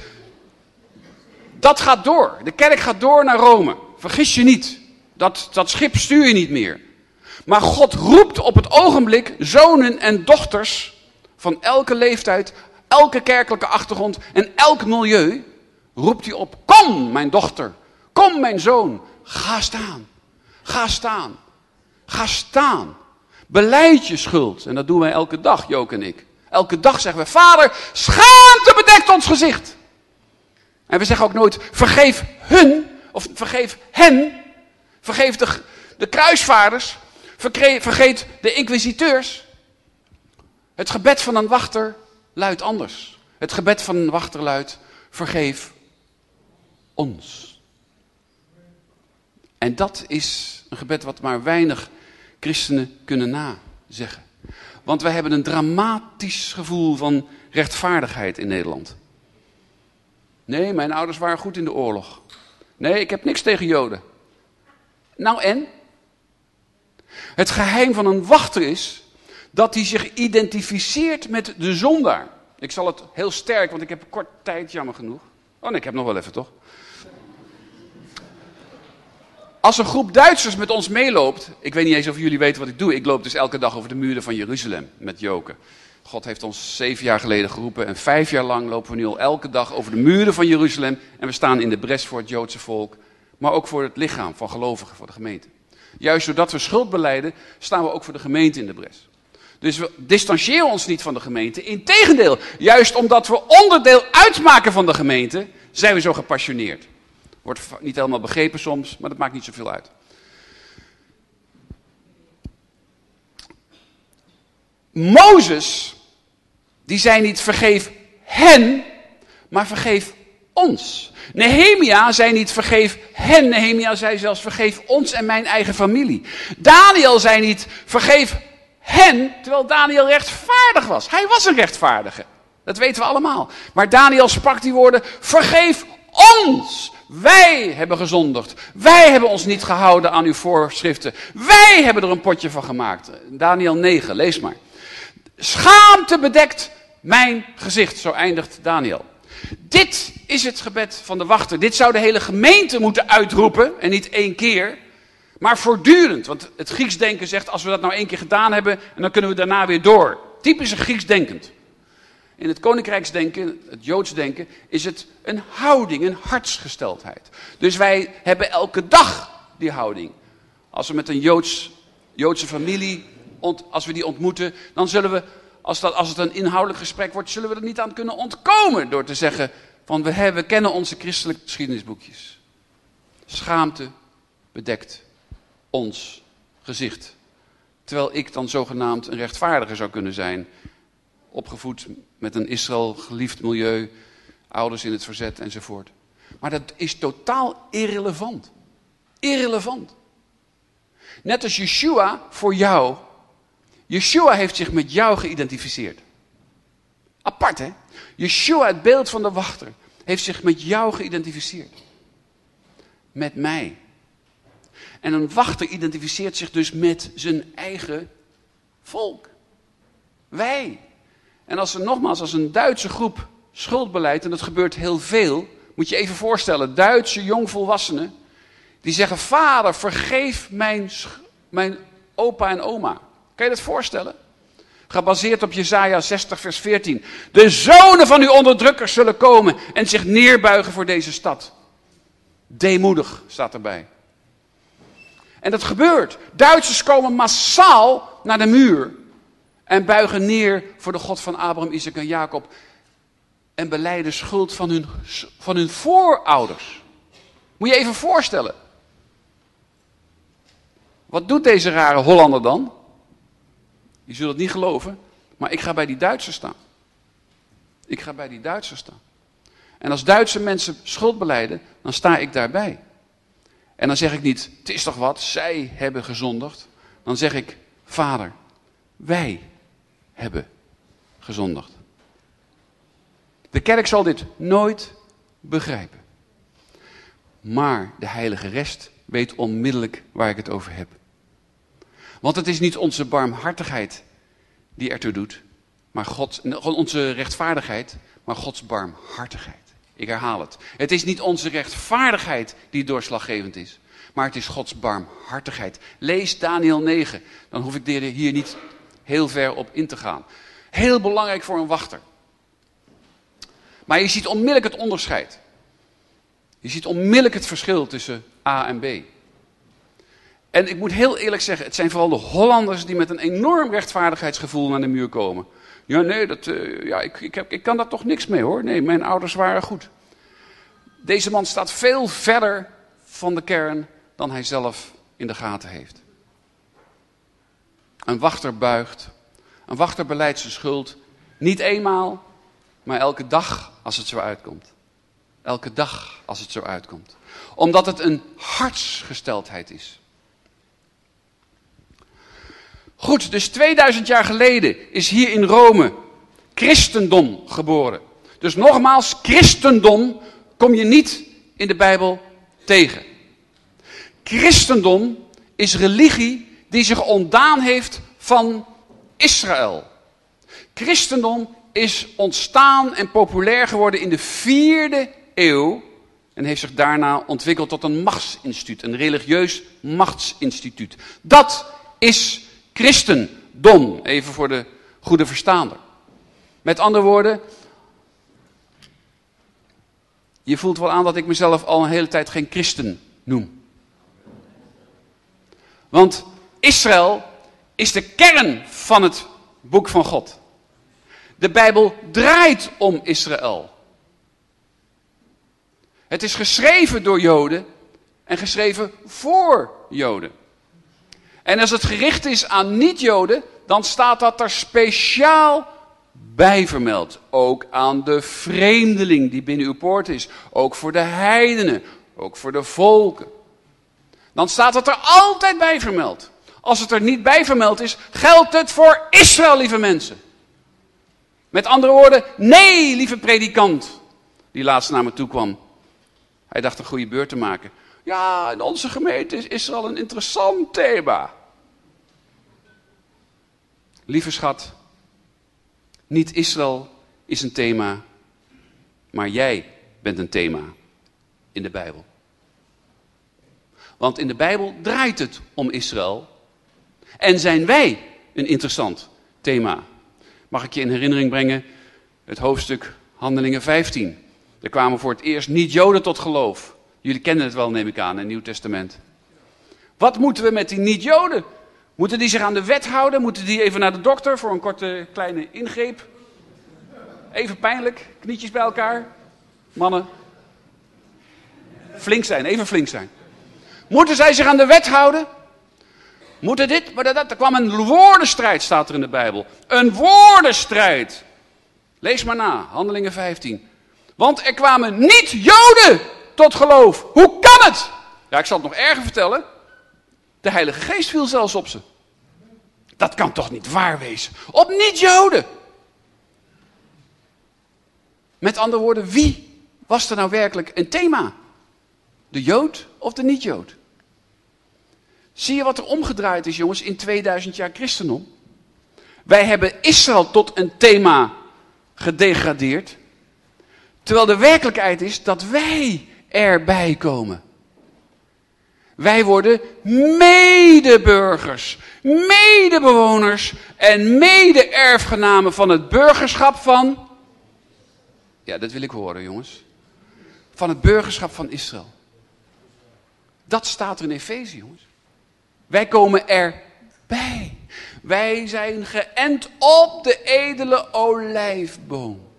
Dat gaat door. De kerk gaat door naar Rome. Vergis je niet. Dat, dat schip stuur je niet meer. Maar God roept op het ogenblik zonen en dochters van elke leeftijd, elke kerkelijke achtergrond en elk milieu. Roept hij op, kom mijn dochter, kom mijn zoon, ga staan. Ga staan. Ga staan. Beleid je schuld. En dat doen wij elke dag, Jook en ik. Elke dag zeggen we, vader, schaamte bedekt ons gezicht. En we zeggen ook nooit, vergeef hun, of vergeef hen. Vergeef de, de kruisvaarders. Vergeet de inquisiteurs. Het gebed van een wachter luidt anders. Het gebed van een wachter luidt, vergeef ons. En dat is een gebed wat maar weinig christenen kunnen nazeggen. Want wij hebben een dramatisch gevoel van rechtvaardigheid in Nederland. Nee, mijn ouders waren goed in de oorlog. Nee, ik heb niks tegen Joden. Nou en? Het geheim van een wachter is dat hij zich identificeert met de zondaar. Ik zal het heel sterk, want ik heb kort tijd, jammer genoeg. Oh nee, ik heb nog wel even, toch? Als een groep Duitsers met ons meeloopt, ik weet niet eens of jullie weten wat ik doe. Ik loop dus elke dag over de muren van Jeruzalem met Joken. God heeft ons zeven jaar geleden geroepen en vijf jaar lang lopen we nu al elke dag over de muren van Jeruzalem. En we staan in de bres voor het Joodse volk, maar ook voor het lichaam van gelovigen, voor de gemeente. Juist doordat we schuld beleiden, staan we ook voor de gemeente in de bres. Dus we distancieren ons niet van de gemeente. Integendeel, juist omdat we onderdeel uitmaken van de gemeente, zijn we zo gepassioneerd. Wordt niet helemaal begrepen soms, maar dat maakt niet zoveel uit. Mozes, die zei niet vergeef hen, maar vergeef ons. Nehemia zei niet vergeef hen, Nehemia zei zelfs vergeef ons en mijn eigen familie. Daniel zei niet vergeef hen, terwijl Daniel rechtvaardig was. Hij was een rechtvaardige. Dat weten we allemaal. Maar Daniel sprak die woorden, vergeef ons. Wij hebben gezondigd. Wij hebben ons niet gehouden aan uw voorschriften. Wij hebben er een potje van gemaakt. Daniel 9, lees maar. Schaamte bedekt mijn gezicht, zo eindigt Daniel. Dit is het gebed van de wachter. Dit zou de hele gemeente moeten uitroepen en niet één keer, maar voortdurend. Want het Grieks denken zegt, als we dat nou één keer gedaan hebben, en dan kunnen we daarna weer door. Typisch Grieks denkend. In het koninkrijksdenken, het Joods denken, is het een houding, een hartsgesteldheid. Dus wij hebben elke dag die houding. Als we met een Joods, Joodse familie, als we die ontmoeten, dan zullen we, als, dat, als het een inhoudelijk gesprek wordt, zullen we er niet aan kunnen ontkomen door te zeggen van we, hebben, we kennen onze christelijke geschiedenisboekjes. Schaamte bedekt ons gezicht. Terwijl ik dan zogenaamd een rechtvaardiger zou kunnen zijn opgevoed met een Israël geliefd milieu, ouders in het verzet enzovoort. Maar dat is totaal irrelevant. Irrelevant. Net als Yeshua voor jou. Yeshua heeft zich met jou geïdentificeerd. Apart hè? Yeshua, het beeld van de wachter, heeft zich met jou geïdentificeerd. Met mij. En een wachter identificeert zich dus met zijn eigen volk. Wij. En als er nogmaals, als een Duitse groep schuldbeleid, en dat gebeurt heel veel, moet je even voorstellen, Duitse jongvolwassenen, die zeggen, vader, vergeef mijn, mijn opa en oma. Kan je dat voorstellen? Gebaseerd op Jezaja 60 vers 14. De zonen van uw onderdrukkers zullen komen en zich neerbuigen voor deze stad. Deemoedig staat erbij. En dat gebeurt. Duitsers komen massaal naar de muur en buigen neer voor de God van Abraham, Isaac en Jacob. En beleiden schuld van hun, van hun voorouders. Moet je even voorstellen. Wat doet deze rare Hollander dan? Je zult het niet geloven, maar ik ga bij die Duitsers staan. Ik ga bij die Duitsers staan. En als Duitse mensen schuld beleiden, dan sta ik daarbij. En dan zeg ik niet, het is toch wat, zij hebben gezondigd. Dan zeg ik, vader, wij hebben gezondigd. De kerk zal dit nooit begrijpen. Maar de heilige rest weet onmiddellijk waar ik het over heb. Want het is niet onze barmhartigheid die ertoe doet, maar God, onze rechtvaardigheid, maar Gods barmhartigheid. Ik herhaal het. Het is niet onze rechtvaardigheid die doorslaggevend is, maar het is Gods barmhartigheid. Lees Daniel 9, dan hoef ik hier niet heel ver op in te gaan. Heel belangrijk voor een wachter. Maar je ziet onmiddellijk het onderscheid. Je ziet onmiddellijk het verschil tussen A en B. En ik moet heel eerlijk zeggen, het zijn vooral de Hollanders die met een enorm rechtvaardigheidsgevoel naar de muur komen. Ja, nee, dat, uh, ja, ik, ik, heb, ik kan daar toch niks mee hoor. Nee, mijn ouders waren goed. Deze man staat veel verder van de kern dan hij zelf in de gaten heeft. Een wachter buigt. Een wachter beleidt zijn schuld. Niet eenmaal, maar elke dag als het zo uitkomt. Elke dag als het zo uitkomt. Omdat het een hartsgesteldheid is. Goed, dus 2000 jaar geleden is hier in Rome christendom geboren. Dus nogmaals, christendom kom je niet in de Bijbel tegen. Christendom is religie die zich ontdaan heeft van Israël. Christendom is ontstaan en populair geworden in de vierde eeuw en heeft zich daarna ontwikkeld tot een machtsinstituut, een religieus machtsinstituut. Dat is christendom, even voor de goede verstaander. Met andere woorden, je voelt wel aan dat ik mezelf al een hele tijd geen christen noem. Want Israël is de kern van het boek van God. De Bijbel draait om Israël. Het is geschreven door Joden en geschreven voor Joden. En als het gericht is aan niet-Joden, dan staat dat er speciaal bij vermeld. Ook aan de vreemdeling die binnen uw poort is. Ook voor de heidenen. Ook voor de volken. Dan staat het er altijd bij vermeld. Als het er niet bij vermeld is, geldt het voor Israël, lieve mensen. Met andere woorden, nee, lieve predikant, die laatst naar me toe kwam. Hij dacht een goede beurt te maken. Ja, in onze gemeente is Israël een interessant thema. Lieve schat, niet Israël is een thema, maar jij bent een thema in de Bijbel. Want in de Bijbel draait het om Israël en zijn wij een interessant thema. Mag ik je in herinnering brengen het hoofdstuk Handelingen 15. Er kwamen voor het eerst niet-Joden tot geloof. Jullie kennen het wel, neem ik aan, in het Nieuw Testament. Wat moeten we met die niet-Joden? Moeten die zich aan de wet houden? Moeten die even naar de dokter voor een korte kleine ingreep? Even pijnlijk, knietjes bij elkaar. Mannen, flink zijn, even flink zijn. Moeten zij zich aan de wet houden? Moeten dit, maar dat, er kwam een woordenstrijd, staat er in de Bijbel. Een woordenstrijd. Lees maar na, Handelingen 15. Want er kwamen niet Joden tot geloof. Hoe kan het? Ja, ik zal het nog erger vertellen. De Heilige Geest viel zelfs op ze. Dat kan toch niet waar wezen? Op niet-Joden. Met andere woorden, wie was er nou werkelijk een thema? De Jood of de niet-Jood? Zie je wat er omgedraaid is, jongens, in 2000 jaar christendom? Wij hebben Israël tot een thema gedegradeerd. Terwijl de werkelijkheid is dat wij erbij komen. Wij worden medeburgers, medebewoners en mede-erfgenamen van het burgerschap van. Ja, dat wil ik horen, jongens. Van het burgerschap van Israël. Dat staat er in Efeze, jongens. Wij komen erbij. Wij zijn geënt op de edele olijfboom.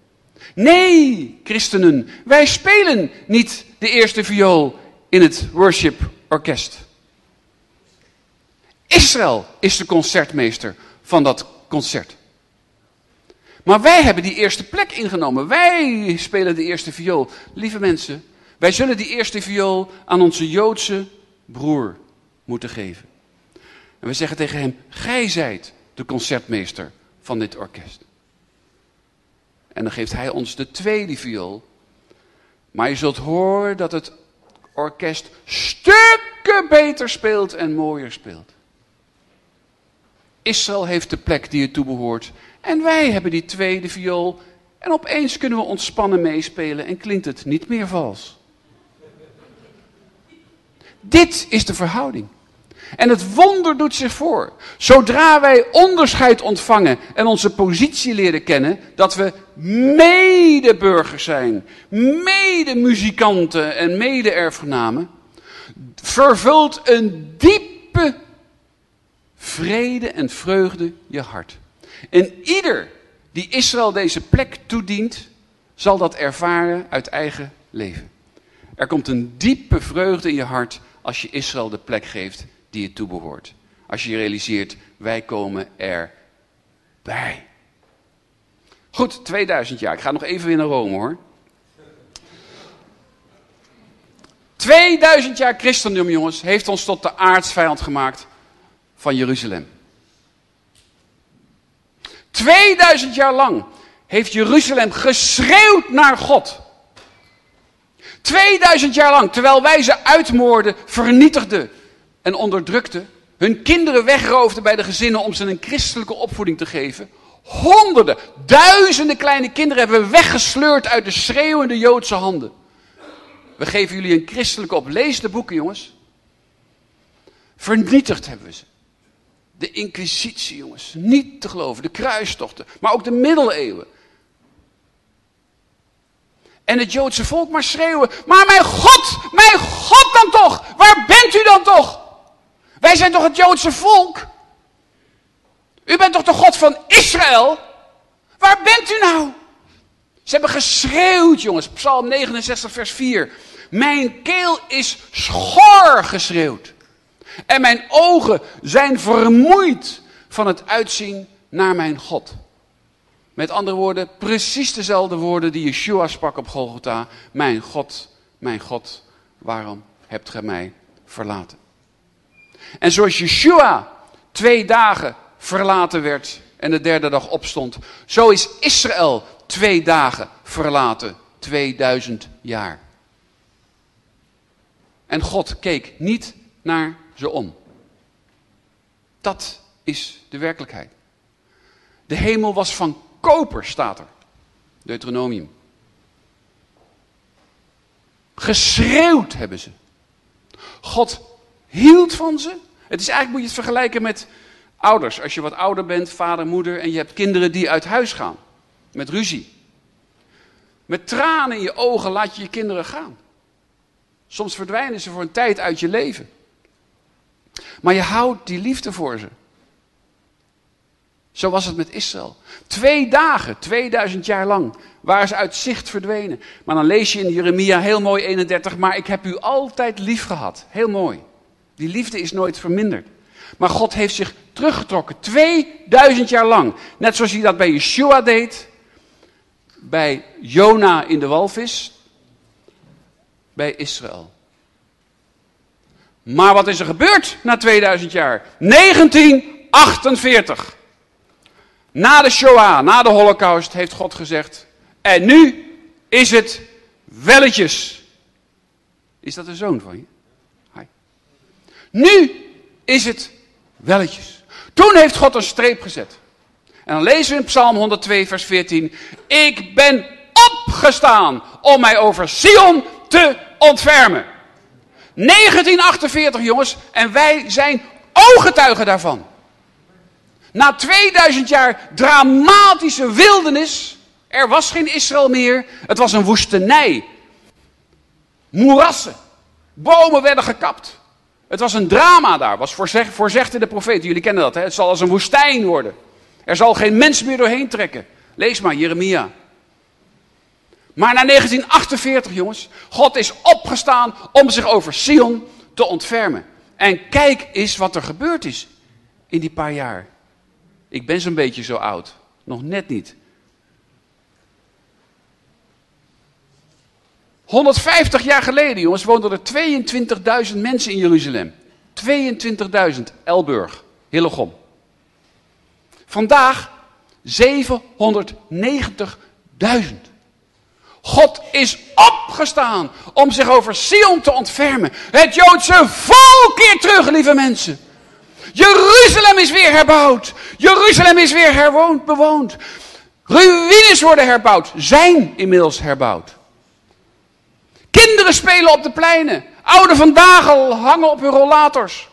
Nee, christenen, wij spelen niet de eerste viool in het worship orkest. Israël is de concertmeester van dat concert. Maar wij hebben die eerste plek ingenomen. Wij spelen de eerste viool. Lieve mensen, wij zullen die eerste viool aan onze Joodse broer moeten geven. En we zeggen tegen hem, gij zijt de concertmeester van dit orkest. En dan geeft hij ons de tweede viool. Maar je zult horen dat het orkest stukken beter speelt en mooier speelt. Israël heeft de plek die het toebehoort. En wij hebben die tweede viool. En opeens kunnen we ontspannen meespelen en klinkt het niet meer vals. Dit is de verhouding. En het wonder doet zich voor. Zodra wij onderscheid ontvangen en onze positie leren kennen, dat we medeburgers zijn, medemuzikanten en mede-erfgenamen, vervult een diepe vrede en vreugde je hart. En ieder die Israël deze plek toedient, zal dat ervaren uit eigen leven. Er komt een diepe vreugde in je hart als je Israël de plek geeft die het toebehoort. Als je realiseert, wij komen erbij. Goed, 2000 jaar. Ik ga nog even weer naar Rome hoor. 2000 jaar christendom, jongens, heeft ons tot de aardsvijand gemaakt van Jeruzalem. 2000 jaar lang heeft Jeruzalem geschreeuwd naar God. 2000 jaar lang, terwijl wij ze uitmoorden, vernietigden en onderdrukten, hun kinderen wegroofden bij de gezinnen om ze een christelijke opvoeding te geven. Honderden, duizenden kleine kinderen hebben we weggesleurd uit de schreeuwende Joodse handen. We geven jullie een christelijke op. Lees de boeken, jongens. Vernietigd hebben we ze. De inquisitie, jongens. Niet te geloven. De kruistochten. Maar ook de middeleeuwen. En het Joodse volk maar schreeuwen. Maar mijn God, mijn God dan toch. Waar bent u dan toch? Wij zijn toch het Joodse volk? U bent toch de God van Israël? Waar bent u nou? Ze hebben geschreeuwd, jongens. Psalm 69, vers 4. Mijn keel is schor geschreeuwd. En mijn ogen zijn vermoeid van het uitzien naar mijn God. Met andere woorden, precies dezelfde woorden die Yeshua sprak op Golgotha. Mijn God, mijn God, waarom hebt gij mij verlaten? En zoals Yeshua twee dagen verlaten werd en de derde dag opstond, zo is Israël twee dagen verlaten, 2000 jaar. En God keek niet naar ze om. Dat is de werkelijkheid. De hemel was van koper, staat er. Deuteronomium. Geschreeuwd hebben ze. God hield van ze. Het is eigenlijk, moet je het vergelijken met ouders. Als je wat ouder bent, vader, moeder, en je hebt kinderen die uit huis gaan. Met ruzie. Met tranen in je ogen laat je je kinderen gaan. Soms verdwijnen ze voor een tijd uit je leven. Maar je houdt die liefde voor ze. Zo was het met Israël. Twee dagen, 2000 jaar lang, waren ze uit zicht verdwenen. Maar dan lees je in Jeremia heel mooi 31, maar ik heb u altijd lief gehad. Heel mooi. Die liefde is nooit verminderd. Maar God heeft zich teruggetrokken, 2000 jaar lang. Net zoals hij dat bij Yeshua deed, bij Jona in de walvis, bij Israël. Maar wat is er gebeurd na 2000 jaar? 1948. Na de Shoah, na de Holocaust, heeft God gezegd: En nu is het welletjes. Is dat een zoon van je? Nu is het welletjes. Toen heeft God een streep gezet. En dan lezen we in Psalm 102, vers 14: Ik ben opgestaan om mij over Sion te ontfermen. 1948, jongens, en wij zijn ooggetuigen daarvan. Na 2000 jaar dramatische wildernis, er was geen Israël meer, het was een woestenij. Moerassen, bomen werden gekapt. Het was een drama daar, was voorzegd in de profeet. Jullie kennen dat, hè? het zal als een woestijn worden. Er zal geen mens meer doorheen trekken. Lees maar, Jeremia. Maar na 1948, jongens, God is opgestaan om zich over Sion te ontfermen. En kijk eens wat er gebeurd is in die paar jaar. Ik ben zo'n beetje zo oud. Nog net niet. 150 jaar geleden, jongens, woonden er 22.000 mensen in Jeruzalem. 22.000, Elburg, Hillegom. Vandaag 790.000. God is opgestaan om zich over Sion te ontfermen. Het Joodse volk keert terug, lieve mensen. Jeruzalem is weer herbouwd. Jeruzalem is weer herwoond, bewoond. Ruïnes worden herbouwd, zijn inmiddels herbouwd. Kinderen spelen op de pleinen. Ouderen vandaag al hangen op hun rollators.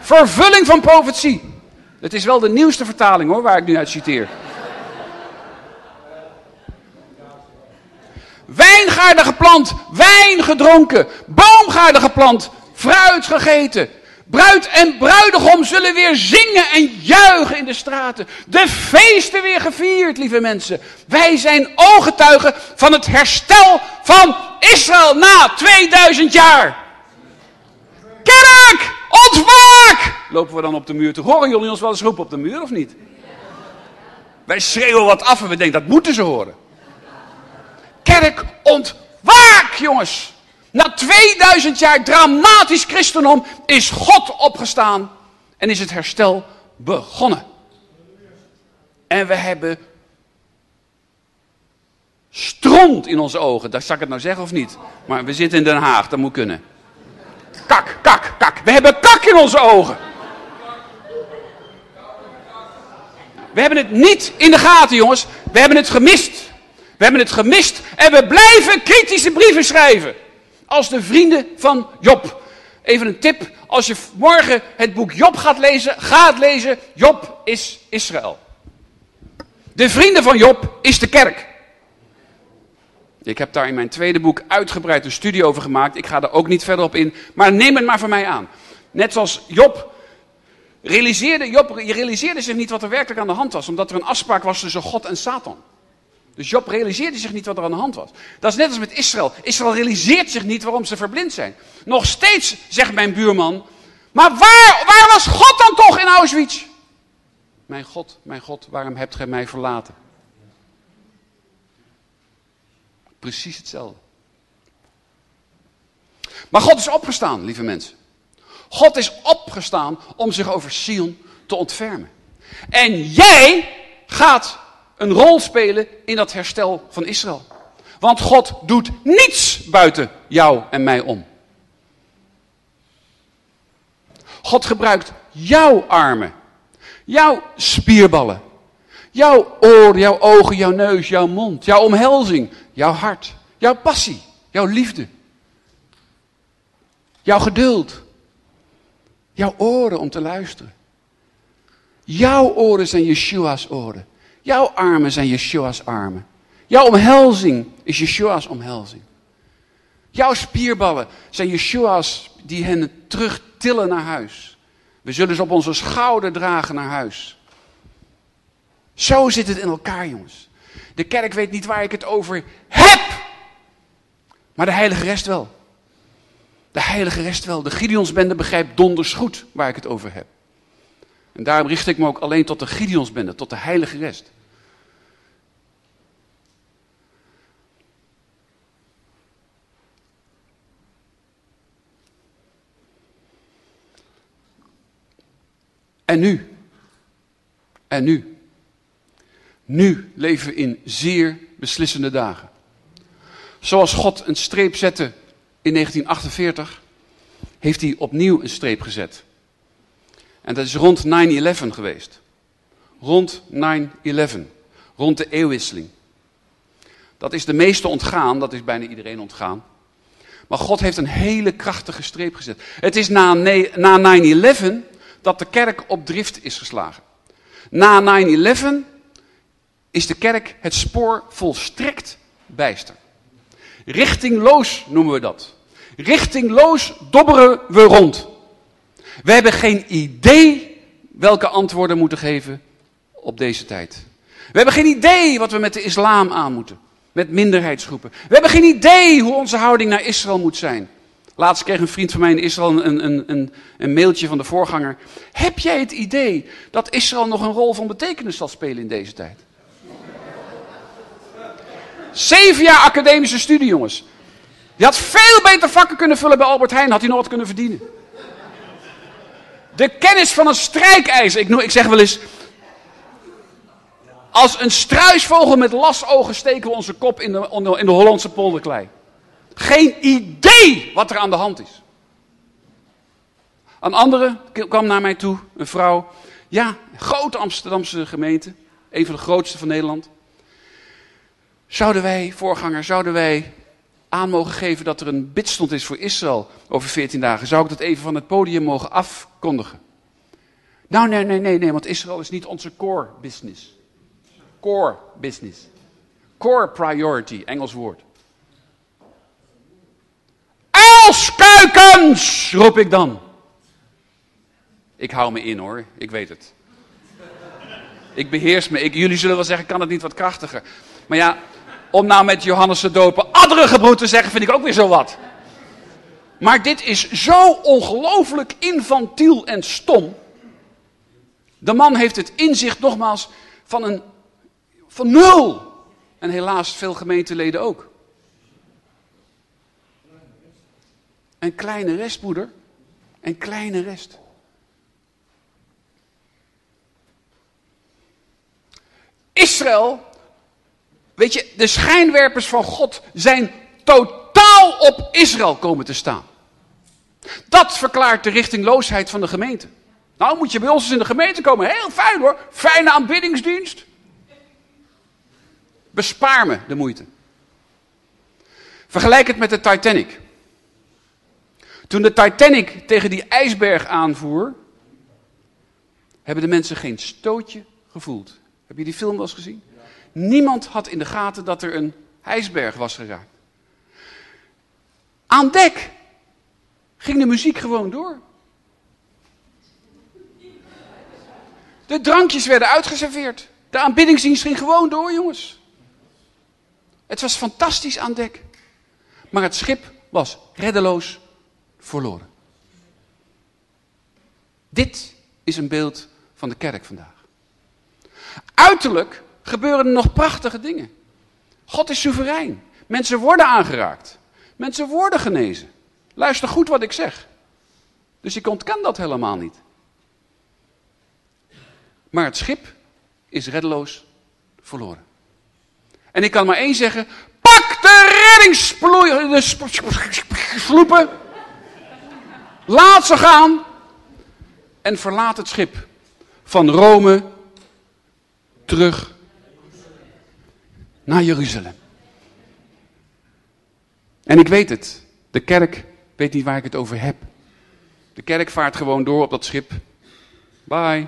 Vervulling van profetie. Het is wel de nieuwste vertaling hoor, waar ik nu uit citeer. Wijngaarden geplant, wijn gedronken, boomgaarden geplant, fruit gegeten. Bruid en bruidegom zullen weer zingen en juichen in de straten. De feesten weer gevierd, lieve mensen. Wij zijn ooggetuigen van het herstel van Israël na 2000 jaar. Kerk, ontwaak! Lopen we dan op de muur te horen jullie ons wel eens roepen op de muur of niet? Wij schreeuwen wat af en we denken dat moeten ze horen. Kerk, ontwaak jongens! Na 2000 jaar dramatisch christendom is God opgestaan en is het herstel begonnen. En we hebben stront in onze ogen. Dat zal ik het nou zeggen of niet? Maar we zitten in Den Haag, dat moet kunnen. Kak, kak, kak. We hebben kak in onze ogen. We hebben het niet in de gaten, jongens. We hebben het gemist. We hebben het gemist en we blijven kritische brieven schrijven. Als de vrienden van Job. Even een tip. Als je morgen het boek Job gaat lezen, ga het lezen. Job is Israël. De vrienden van Job is de kerk. Ik heb daar in mijn tweede boek uitgebreid een studie over gemaakt. Ik ga er ook niet verder op in. Maar neem het maar van mij aan. Net zoals Job realiseerde, Job realiseerde zich niet wat er werkelijk aan de hand was. Omdat er een afspraak was tussen God en Satan. Dus Job realiseerde zich niet wat er aan de hand was. Dat is net als met Israël. Israël realiseert zich niet waarom ze verblind zijn. Nog steeds zegt mijn buurman. Maar waar, waar was God dan toch in Auschwitz? Mijn God, mijn God, waarom hebt gij mij verlaten? Precies hetzelfde. Maar God is opgestaan, lieve mensen. God is opgestaan om zich over Sion te ontfermen. En jij gaat een rol spelen in dat herstel van Israël. Want God doet niets buiten jou en mij om. God gebruikt jouw armen, jouw spierballen, jouw oren, jouw ogen, jouw neus, jouw mond, jouw omhelzing, jouw hart, jouw passie, jouw liefde, jouw geduld, jouw oren om te luisteren. Jouw oren zijn Yeshua's oren. Jouw armen zijn Yeshua's armen. Jouw omhelzing is Yeshua's omhelzing. Jouw spierballen zijn Yeshua's die hen terugtillen naar huis. We zullen ze op onze schouder dragen naar huis. Zo zit het in elkaar, jongens. De kerk weet niet waar ik het over heb. Maar de heilige rest wel. De heilige rest wel. De Gideonsbende begrijpt donders goed waar ik het over heb. En daarom richt ik me ook alleen tot de Gideonsbende, tot de heilige rest. En nu? En nu? Nu leven we in zeer beslissende dagen. Zoals God een streep zette in 1948, heeft hij opnieuw een streep gezet. En dat is rond 9-11 geweest. Rond 9-11. Rond de eeuwwisseling. Dat is de meeste ontgaan, dat is bijna iedereen ontgaan. Maar God heeft een hele krachtige streep gezet. Het is na 9-11 dat de kerk op drift is geslagen. Na 9-11 is de kerk het spoor volstrekt bijster. Richtingloos noemen we dat. Richtingloos dobberen we rond. We hebben geen idee welke antwoorden moeten geven op deze tijd. We hebben geen idee wat we met de islam aan moeten. Met minderheidsgroepen. We hebben geen idee hoe onze houding naar Israël moet zijn. Laatst kreeg een vriend van mij in Israël een, een, een, een mailtje van de voorganger. Heb jij het idee dat Israël nog een rol van betekenis zal spelen in deze tijd? Zeven jaar academische studie, jongens. Je had veel beter vakken kunnen vullen bij Albert Heijn, had hij nog wat kunnen verdienen. De kennis van een strijkijzer. Ik, ik zeg wel eens. Als een struisvogel met lasogen steken we onze kop in de, in de Hollandse polderklei. Geen idee wat er aan de hand is. Een andere kwam naar mij toe, een vrouw. Ja, grote Amsterdamse gemeente. Een van de grootste van Nederland. Zouden wij, voorganger, zouden wij aan mogen geven dat er een bidstond is voor Israël over 14 dagen? Zou ik dat even van het podium mogen afkondigen? Nou, nee, nee, nee, nee, want Israël is niet onze core business. Core business. Core priority, Engels woord. Uilskuikens, roep ik dan. Ik hou me in hoor, ik weet het. Ik beheers me. Ik, jullie zullen wel zeggen, kan het niet wat krachtiger. Maar ja, om nou met Johannes te dopen andere te zeggen, vind ik ook weer zo wat. Maar dit is zo ongelooflijk infantiel en stom. De man heeft het inzicht nogmaals van een van nul. En helaas veel gemeenteleden ook. Een kleine rest, moeder. Een kleine rest. Israël, weet je, de schijnwerpers van God zijn totaal op Israël komen te staan. Dat verklaart de richtingloosheid van de gemeente. Nou moet je bij ons eens in de gemeente komen. Heel fijn hoor. Fijne aanbiddingsdienst. Bespaar me de moeite. Vergelijk het met de Titanic. Toen de Titanic tegen die ijsberg aanvoer, hebben de mensen geen stootje gevoeld. Heb je die film wel eens gezien? Niemand had in de gaten dat er een ijsberg was geraakt. Aan dek ging de muziek gewoon door. De drankjes werden uitgeserveerd. De aanbiddingsdienst ging gewoon door, jongens. Het was fantastisch aan dek. Maar het schip was reddeloos verloren. Dit is een beeld van de kerk vandaag. Uiterlijk gebeuren er nog prachtige dingen. God is soeverein. Mensen worden aangeraakt. Mensen worden genezen. Luister goed wat ik zeg. Dus ik ontken dat helemaal niet. Maar het schip is reddeloos verloren. En ik kan maar één zeggen. Pak de reddingssloepen. Laat ze gaan. En verlaat het schip. Van Rome terug naar Jeruzalem. En ik weet het. De kerk weet niet waar ik het over heb. De kerk vaart gewoon door op dat schip. Bye.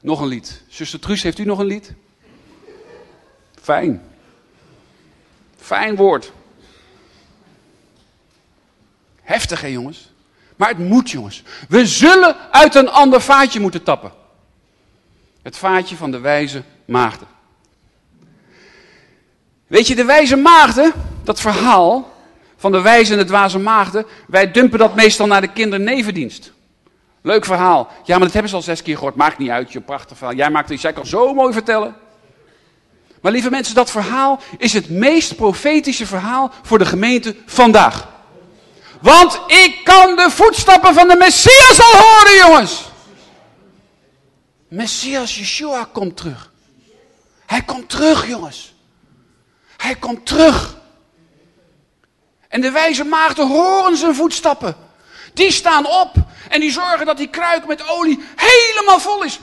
Nog een lied. Zuster Truus, heeft u nog een lied? Fijn. Fijn woord. Heftig hè jongens. Maar het moet jongens. We zullen uit een ander vaatje moeten tappen. Het vaatje van de wijze maagden. Weet je, de wijze maagden, dat verhaal van de wijze en de dwaze maagden, wij dumpen dat meestal naar de kindernevendienst. Leuk verhaal. Ja, maar dat hebben ze al zes keer gehoord. Maakt niet uit, je prachtig verhaal. Jij maakt het, jij kan zo mooi vertellen. Maar lieve mensen, dat verhaal is het meest profetische verhaal voor de gemeente vandaag. Want ik kan de voetstappen van de Messias al horen, jongens. Messias Yeshua komt terug. Hij komt terug, jongens. Hij komt terug. En de wijze maagden horen zijn voetstappen. Die staan op en die zorgen dat die kruik met olie helemaal vol is.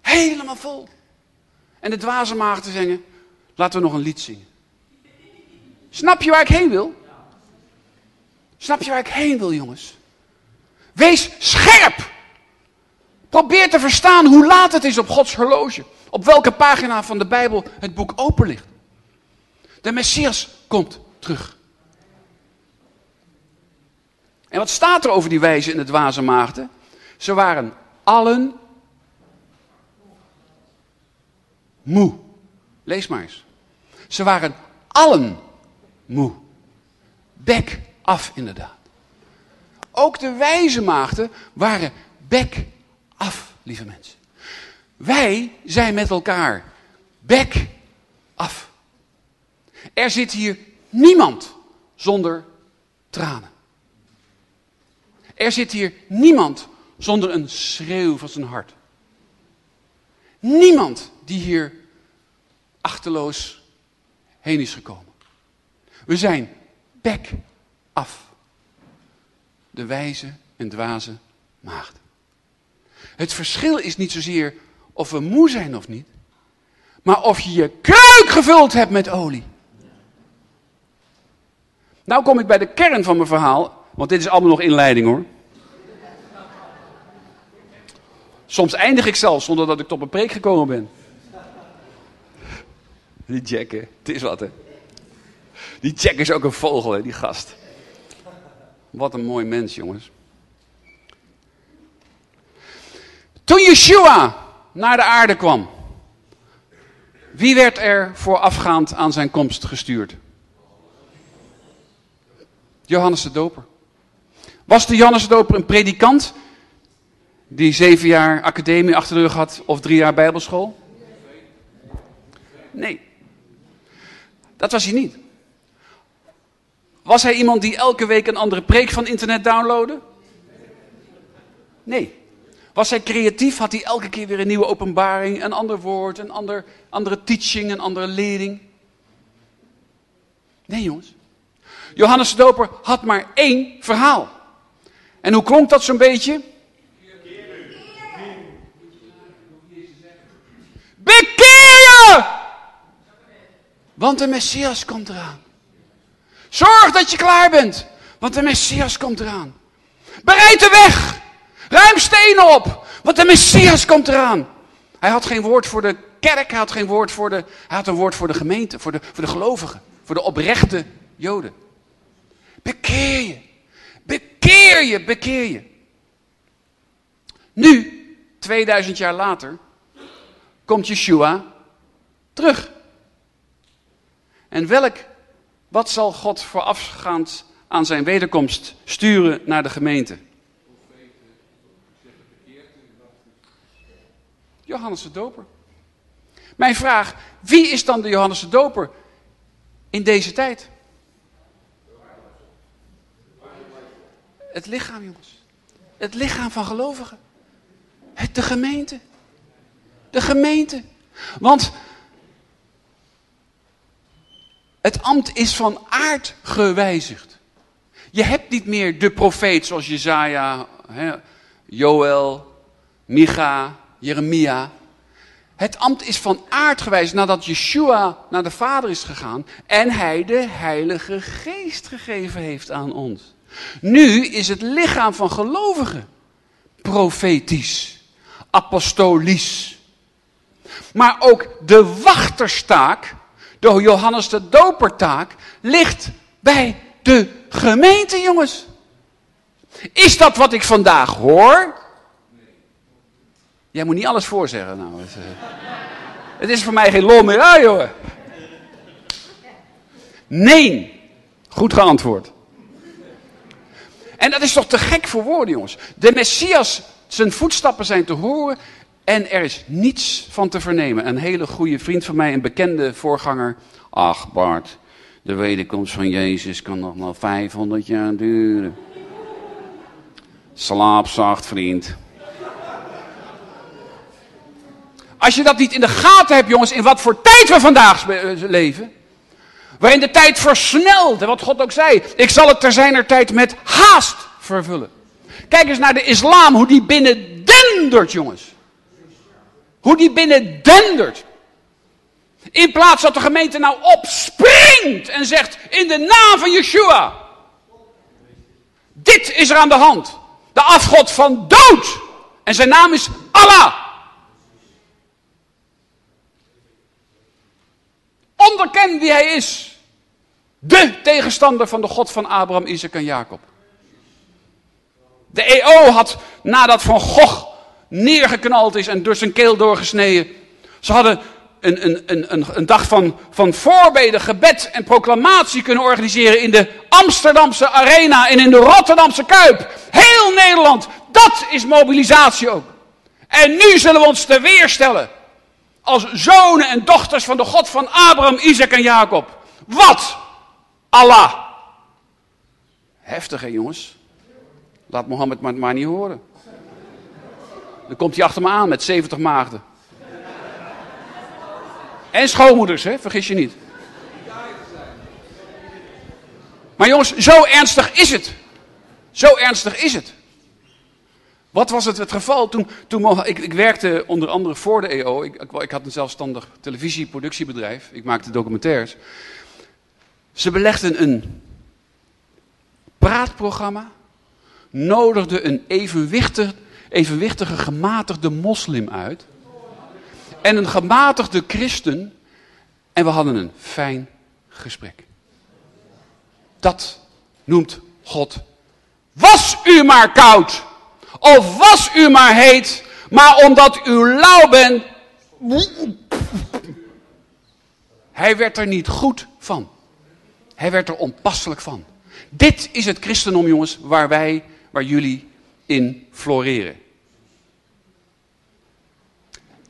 Helemaal vol. En de dwaze maagden zingen, laten we nog een lied zingen. Snap je waar ik heen wil? Snap je waar ik heen wil, jongens? Wees scherp. Probeer te verstaan hoe laat het is op Gods horloge. Op welke pagina van de Bijbel het boek open ligt. De Messias komt terug. En wat staat er over die wijze en de dwaze maagden? Ze waren allen moe. Lees maar eens. Ze waren allen moe. Bek af, inderdaad. Ook de wijze maagden waren bek af, lieve mensen. Wij zijn met elkaar bek af. Er zit hier niemand zonder tranen. Er zit hier niemand zonder een schreeuw van zijn hart. Niemand die hier achterloos heen is gekomen. We zijn bek af. De wijze en dwaze maagd. Het verschil is niet zozeer of we moe zijn of niet, maar of je je kruik gevuld hebt met olie. Nou kom ik bij de kern van mijn verhaal, want dit is allemaal nog inleiding hoor. Soms eindig ik zelfs zonder dat ik tot een preek gekomen ben. Die Jack. Het is wat, hè. Die Jack is ook een vogel, hè, die gast. Wat een mooi mens, jongens. Toen Yeshua naar de aarde kwam, wie werd er voorafgaand aan zijn komst gestuurd? Johannes de Doper. Was de Johannes de Doper een predikant die zeven jaar academie achter de rug had of drie jaar bijbelschool? Nee, dat was hij niet. Was hij iemand die elke week een andere preek van internet downloadde? Nee. Was hij creatief? Had hij elke keer weer een nieuwe openbaring, een ander woord, een ander, andere teaching, een andere lering? Nee, jongens. Johannes de Doper had maar één verhaal. En hoe klonk dat zo'n beetje? Bekeer je! Want de Messias komt eraan. Zorg dat je klaar bent, want de Messias komt eraan. Bereid de weg. Ruim stenen op, want de Messias komt eraan. Hij had geen woord voor de kerk, hij had geen woord voor de, hij had een woord voor de gemeente, voor de, voor de gelovigen, voor de oprechte Joden. Bekeer je, bekeer je, bekeer je. Nu, 2000 jaar later, komt Yeshua terug. En welk, wat zal God voorafgaand aan zijn wederkomst sturen naar de gemeente? Johannes de Doper. Mijn vraag, wie is dan de Johannes de Doper in deze tijd? Het lichaam, jongens. Het lichaam van gelovigen. Het, de gemeente. De gemeente. Want het ambt is van aard gewijzigd. Je hebt niet meer de profeet zoals Jezaja, Joel, Micha, Jeremia. Het ambt is van aard gewijzigd nadat Yeshua naar de Vader is gegaan en hij de Heilige Geest gegeven heeft aan ons. Nu is het lichaam van gelovigen profetisch, apostolisch. Maar ook de wachterstaak de Johannes de Dopertaak ligt bij de gemeente, jongens. Is dat wat ik vandaag hoor? Jij moet niet alles voorzeggen. Nou, het, het is voor mij geen lol meer aan, jongen. Nee. Goed geantwoord. En dat is toch te gek voor woorden, jongens. De Messias, zijn voetstappen zijn te horen en er is niets van te vernemen. Een hele goede vriend van mij, een bekende voorganger. Ach Bart, de wederkomst van Jezus kan nog wel 500 jaar duren. Slaap zacht, vriend. Als je dat niet in de gaten hebt, jongens, in wat voor tijd we vandaag eh, leven. Waarin de tijd versnelt. En wat God ook zei. Ik zal het ter zijner tijd met haast vervullen. Kijk eens naar de islam, hoe die binnen dendert, jongens. Hoe die binnen dendert. In plaats dat de gemeente nou opspringt en zegt in de naam van Yeshua. Dit is er aan de hand. De afgod van dood. En zijn naam is Allah. Onderken wie hij is. De tegenstander van de God van Abraham, Isaac en Jacob. De EO had nadat Van Gogh neergeknald is en door zijn keel doorgesneden. Ze hadden een, een, een, een, dag van, van voorbeden, gebed en proclamatie kunnen organiseren in de Amsterdamse Arena en in de Rotterdamse Kuip. Heel Nederland, dat is mobilisatie ook. En nu zullen we ons te weerstellen als zonen en dochters van de God van Abraham, Isaac en Jacob. Wat? Allah. Heftig hè jongens. Laat Mohammed maar, niet horen. Dan komt hij achter me aan met 70 maagden. En schoonmoeders, hè? vergis je niet. Maar jongens, zo ernstig is het. Zo ernstig is het. Wat was het, het geval toen, toen ik, ik werkte onder andere voor de EO. Ik, ik, ik had een zelfstandig televisieproductiebedrijf. Ik maakte documentaires. Ze belegden een praatprogramma, nodigden een evenwichtig, evenwichtige gematigde moslim uit en een gematigde christen en we hadden een fijn gesprek. Dat noemt God. Was u maar koud, of was u maar heet, maar omdat u lauw bent. Hij werd er niet goed van. Hij werd er onpasselijk van. Dit is het christendom, jongens, waar wij, waar jullie in floreren.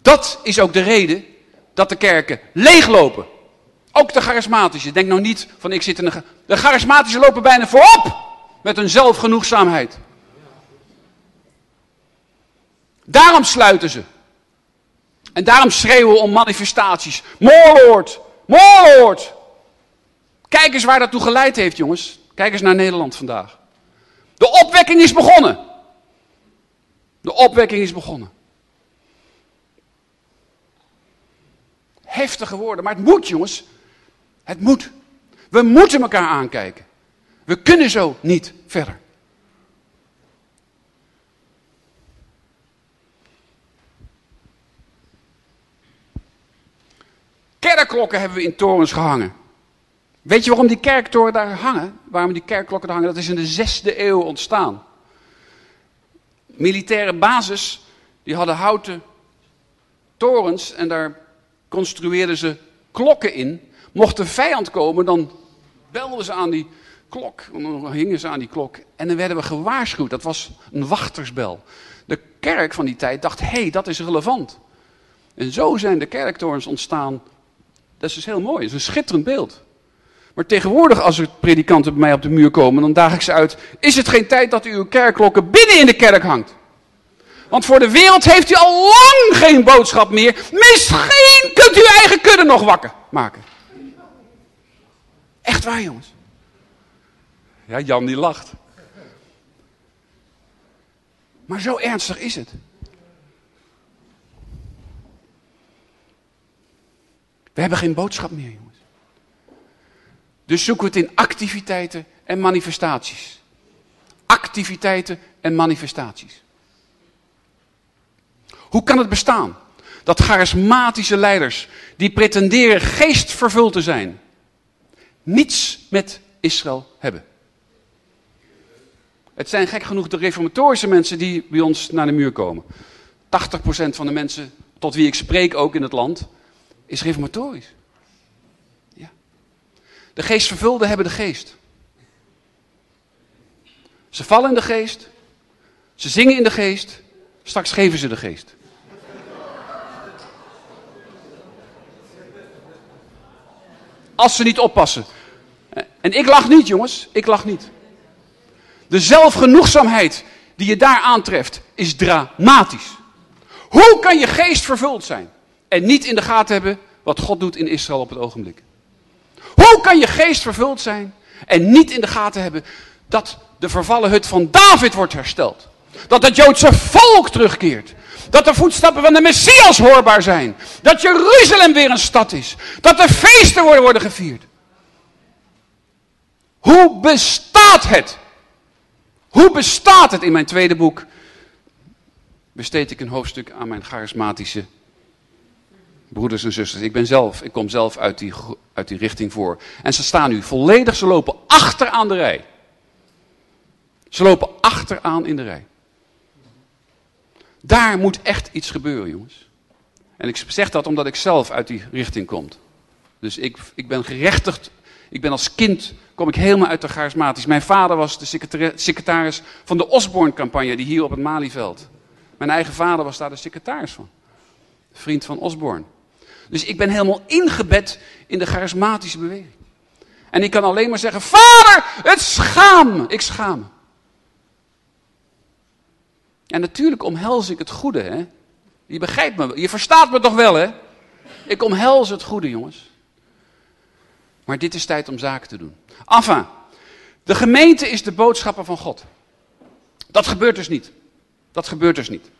Dat is ook de reden dat de kerken leeglopen. Ook de charismatische. Denk nou niet van ik zit in een... De charismatische lopen bijna voorop met hun zelfgenoegzaamheid. Daarom sluiten ze. En daarom schreeuwen we om manifestaties. More Lord. Kijk eens waar dat toe geleid heeft, jongens. Kijk eens naar Nederland vandaag. De opwekking is begonnen. De opwekking is begonnen. Heftige woorden, maar het moet, jongens. Het moet. We moeten elkaar aankijken. We kunnen zo niet verder. Kerkklokken hebben we in torens gehangen. Weet je waarom die kerktoren daar hangen? Waarom die kerkklokken daar hangen? Dat is in de zesde eeuw ontstaan. Militaire basis, die hadden houten torens en daar construeerden ze klokken in. Mocht een vijand komen, dan belden ze aan die klok. Dan hingen ze aan die klok. En dan werden we gewaarschuwd. Dat was een wachtersbel. De kerk van die tijd dacht, hé, hey, dat is relevant. En zo zijn de kerktorens ontstaan. Dat is dus heel mooi. Dat is een schitterend beeld. Maar tegenwoordig, als er predikanten bij mij op de muur komen, dan daag ik ze uit. Is het geen tijd dat u uw kerkklokken binnen in de kerk hangt? Want voor de wereld heeft u al lang geen boodschap meer. Misschien kunt u uw eigen kudde nog wakker maken. Echt waar, jongens. Ja, Jan die lacht. Maar zo ernstig is het. We hebben geen boodschap meer, jongens. Dus zoeken we het in activiteiten en manifestaties. Activiteiten en manifestaties. Hoe kan het bestaan dat charismatische leiders die pretenderen geestvervuld te zijn, niets met Israël hebben? Het zijn gek genoeg de reformatorische mensen die bij ons naar de muur komen. 80% van de mensen tot wie ik spreek ook in het land is reformatorisch. Ja. De geestvervulden hebben de geest. Ze vallen in de geest. Ze zingen in de geest. Straks geven ze de geest. Als ze niet oppassen. En ik lach niet, jongens. Ik lach niet. De zelfgenoegzaamheid die je daar aantreft is dramatisch. Hoe kan je geest vervuld zijn en niet in de gaten hebben wat God doet in Israël op het ogenblik? Hoe kan je geest vervuld zijn en niet in de gaten hebben dat de vervallen hut van David wordt hersteld? Dat het Joodse volk terugkeert. Dat de voetstappen van de Messias hoorbaar zijn. Dat Jeruzalem weer een stad is. Dat er feesten worden gevierd. Hoe bestaat het hoe bestaat het in mijn tweede boek? Besteed ik een hoofdstuk aan mijn charismatische broeders en zusters. Ik ben zelf, ik kom zelf uit die, uit die richting voor. En ze staan nu volledig, ze lopen achteraan de rij. Ze lopen achteraan in de rij. Daar moet echt iets gebeuren, jongens. En ik zeg dat omdat ik zelf uit die richting kom. Dus ik, ik ben gerechtigd ik ben als kind, kom ik helemaal uit de charismatisch. Mijn vader was de secretaris van de Osborne-campagne, die hier op het Malieveld. Mijn eigen vader was daar de secretaris van. Vriend van Osborne. Dus ik ben helemaal ingebed in de charismatische beweging. En ik kan alleen maar zeggen, vader, het schaam Ik schaam. En natuurlijk omhels ik het goede, hè. Je begrijpt me, je verstaat me toch wel, hè. Ik omhels het goede, jongens. Maar dit is tijd om zaken te doen. Enfin, de gemeente is de boodschapper van God. Dat gebeurt dus niet. Dat gebeurt dus niet.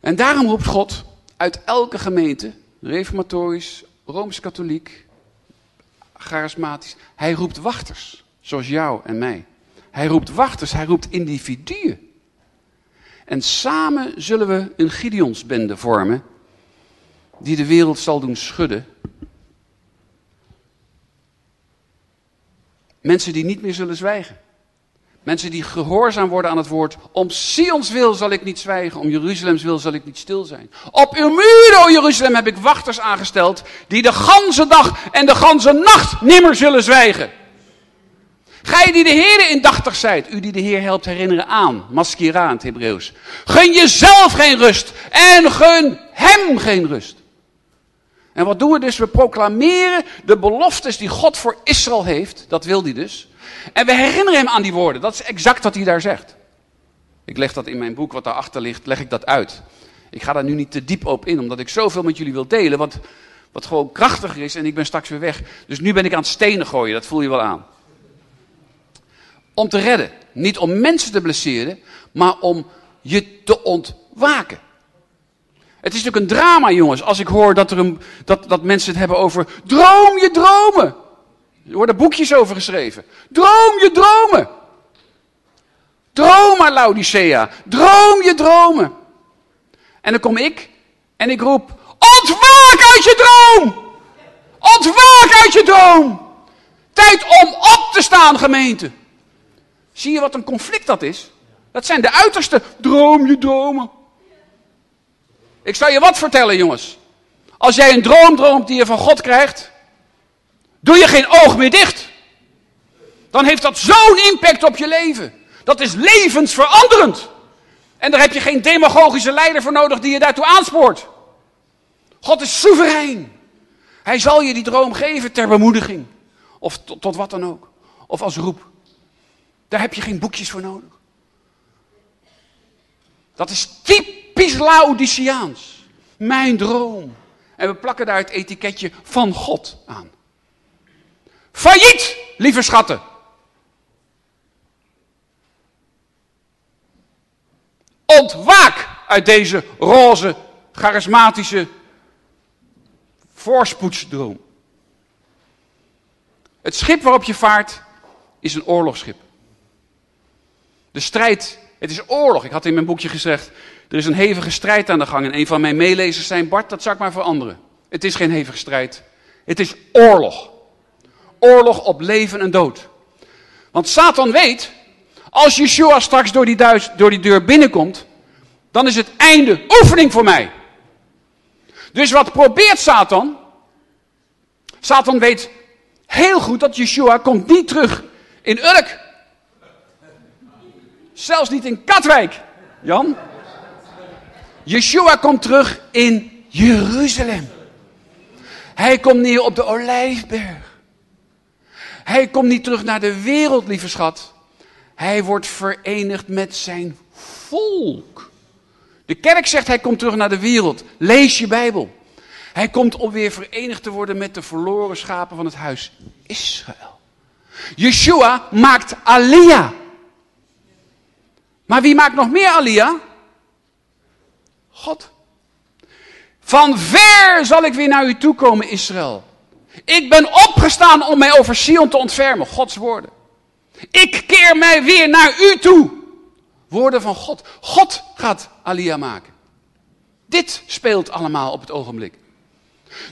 En daarom roept God uit elke gemeente, reformatorisch, rooms-katholiek, charismatisch, hij roept wachters, zoals jou en mij. Hij roept wachters, hij roept individuen. En samen zullen we een Gideonsbende vormen, die de wereld zal doen schudden. Mensen die niet meer zullen zwijgen. Mensen die gehoorzaam worden aan het woord. Om Sions wil zal ik niet zwijgen, om Jeruzalems wil zal ik niet stil zijn. Op uw muren, o Jeruzalem, heb ik wachters aangesteld, die de ganse dag en de ganse nacht nimmer zullen zwijgen. Gij die de Heer indachtig zijt, u die de Heer helpt herinneren aan, maskira in het Hebreeuws. Gun jezelf geen rust en gun hem geen rust. En wat doen we dus? We proclameren de beloftes die God voor Israël heeft, dat wil hij dus. En we herinneren hem aan die woorden. Dat is exact wat hij daar zegt. Ik leg dat in mijn boek, wat daarachter ligt, leg ik dat uit. Ik ga daar nu niet te diep op in, omdat ik zoveel met jullie wil delen, wat, wat gewoon krachtiger is en ik ben straks weer weg. Dus nu ben ik aan het stenen gooien, dat voel je wel aan. Om te redden. Niet om mensen te blesseren, maar om je te ontwaken. Het is natuurlijk een drama, jongens, als ik hoor dat, er een, dat, dat mensen het hebben over droom je dromen. Er worden boekjes over geschreven. Droom je dromen. Droom maar, Laodicea. Droom je dromen. En dan kom ik en ik roep, ontwaak uit je droom. Ontwaak uit je droom. Tijd om op te staan, gemeente. Zie je wat een conflict dat is? Dat zijn de uiterste droom je dromen. Ik zal je wat vertellen, jongens. Als jij een droom droomt die je van God krijgt, doe je geen oog meer dicht. Dan heeft dat zo'n impact op je leven. Dat is levensveranderend. En daar heb je geen demagogische leider voor nodig die je daartoe aanspoort. God is soeverein. Hij zal je die droom geven ter bemoediging. Of tot, tot wat dan ook. Of als roep. Daar heb je geen boekjes voor nodig. Dat is typisch Laodiceaans. Mijn droom. En we plakken daar het etiketje van God aan. Failliet, lieve schatten. Ontwaak uit deze roze, charismatische voorspoedsdroom. Het schip waarop je vaart is een oorlogsschip. De strijd, het is oorlog. Ik had in mijn boekje gezegd, er is een hevige strijd aan de gang. En een van mijn meelezers zei, Bart, dat zou ik maar veranderen. Het is geen hevige strijd. Het is oorlog. Oorlog op leven en dood. Want Satan weet, als Yeshua straks door die, door die deur binnenkomt, dan is het einde oefening voor mij. Dus wat probeert Satan? Satan weet heel goed dat Yeshua komt niet terug in Urk. Zelfs niet in Katwijk, Jan. Yeshua komt terug in Jeruzalem. Hij komt neer op de Olijfberg. Hij komt niet terug naar de wereld, lieve schat. Hij wordt verenigd met zijn volk. De kerk zegt hij komt terug naar de wereld. Lees je Bijbel. Hij komt om weer verenigd te worden met de verloren schapen van het huis Israël. Yeshua maakt Aliyah. Maar wie maakt nog meer Aliyah? God. Van ver zal ik weer naar u toe komen, Israël. Ik ben opgestaan om mij over Sion te ontfermen, Gods woorden. Ik keer mij weer naar u toe. Woorden van God. God gaat Alia maken. Dit speelt allemaal op het ogenblik.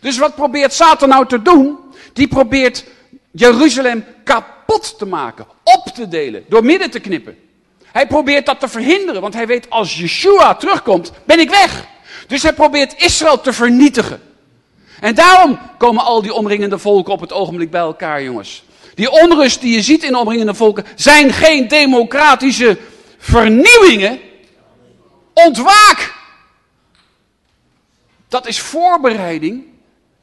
Dus wat probeert Satan nou te doen? Die probeert Jeruzalem kapot te maken, op te delen, door midden te knippen. Hij probeert dat te verhinderen, want hij weet als Yeshua terugkomt, ben ik weg. Dus hij probeert Israël te vernietigen. En daarom komen al die omringende volken op het ogenblik bij elkaar, jongens. Die onrust die je ziet in de omringende volken zijn geen democratische vernieuwingen. Ontwaak! Dat is voorbereiding,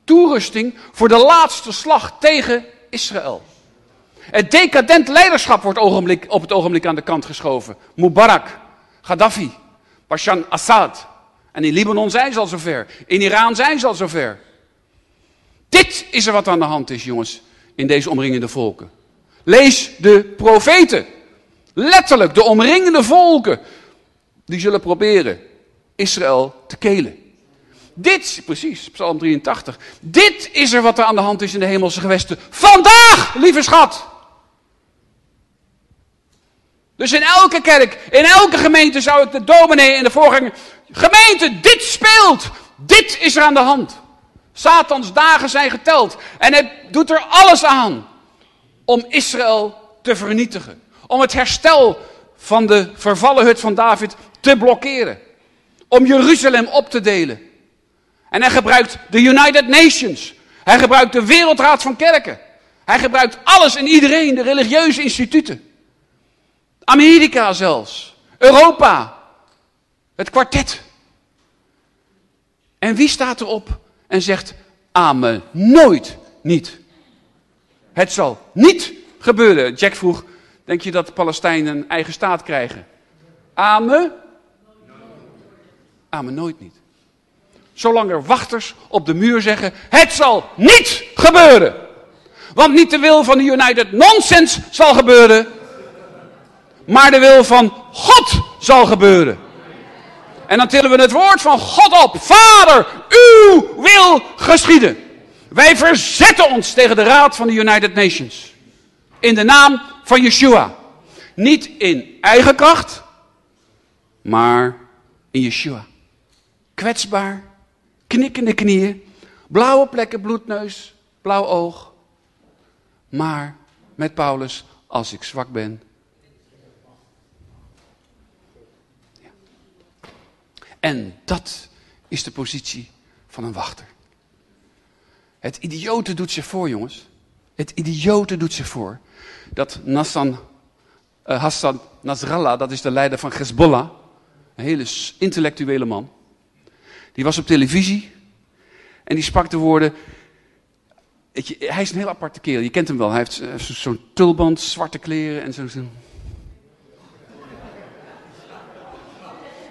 toerusting voor de laatste slag tegen Israël. Het decadent leiderschap wordt ogenblik, op het ogenblik aan de kant geschoven. Mubarak, Gaddafi, Bashar Assad. En in Libanon zijn ze al zover. In Iran zijn ze al zover. Dit is er wat aan de hand is, jongens, in deze omringende volken. Lees de profeten. Letterlijk, de omringende volken. Die zullen proberen Israël te kelen. Dit, precies, Psalm 83. Dit is er wat er aan de hand is in de hemelse gewesten. Vandaag, lieve schat. Dus in elke kerk, in elke gemeente zou ik de dominee en de voorganger. Gemeente, dit speelt. Dit is er aan de hand. Satans dagen zijn geteld. En hij doet er alles aan om Israël te vernietigen. Om het herstel van de vervallen hut van David te blokkeren. Om Jeruzalem op te delen. En hij gebruikt de United Nations. Hij gebruikt de Wereldraad van Kerken. Hij gebruikt alles en iedereen, de religieuze instituten. Amerika zelfs. Europa. Het kwartet. En wie staat erop en zegt, amen, nooit niet. Het zal niet gebeuren. Jack vroeg, denk je dat Palestijnen een eigen staat krijgen? Amen? Amen, nooit niet. Zolang er wachters op de muur zeggen, het zal niet gebeuren. Want niet de wil van de United Nonsense zal gebeuren, maar de wil van God zal gebeuren. En dan tillen we het woord van God op. Vader, uw wil geschieden. Wij verzetten ons tegen de raad van de United Nations. In de naam van Yeshua. Niet in eigen kracht, maar in Yeshua. Kwetsbaar, knikkende knieën, blauwe plekken, bloedneus, blauw oog. Maar met Paulus, als ik zwak ben, En dat is de positie van een wachter. Het idiote doet zich voor, jongens. Het idiote doet zich voor dat Nassan, uh, Hassan Nasrallah, dat is de leider van Hezbollah, een hele intellectuele man, die was op televisie en die sprak de woorden. Hij is een heel aparte kerel, je kent hem wel. Hij heeft uh, zo'n tulband, zwarte kleren en zo'n.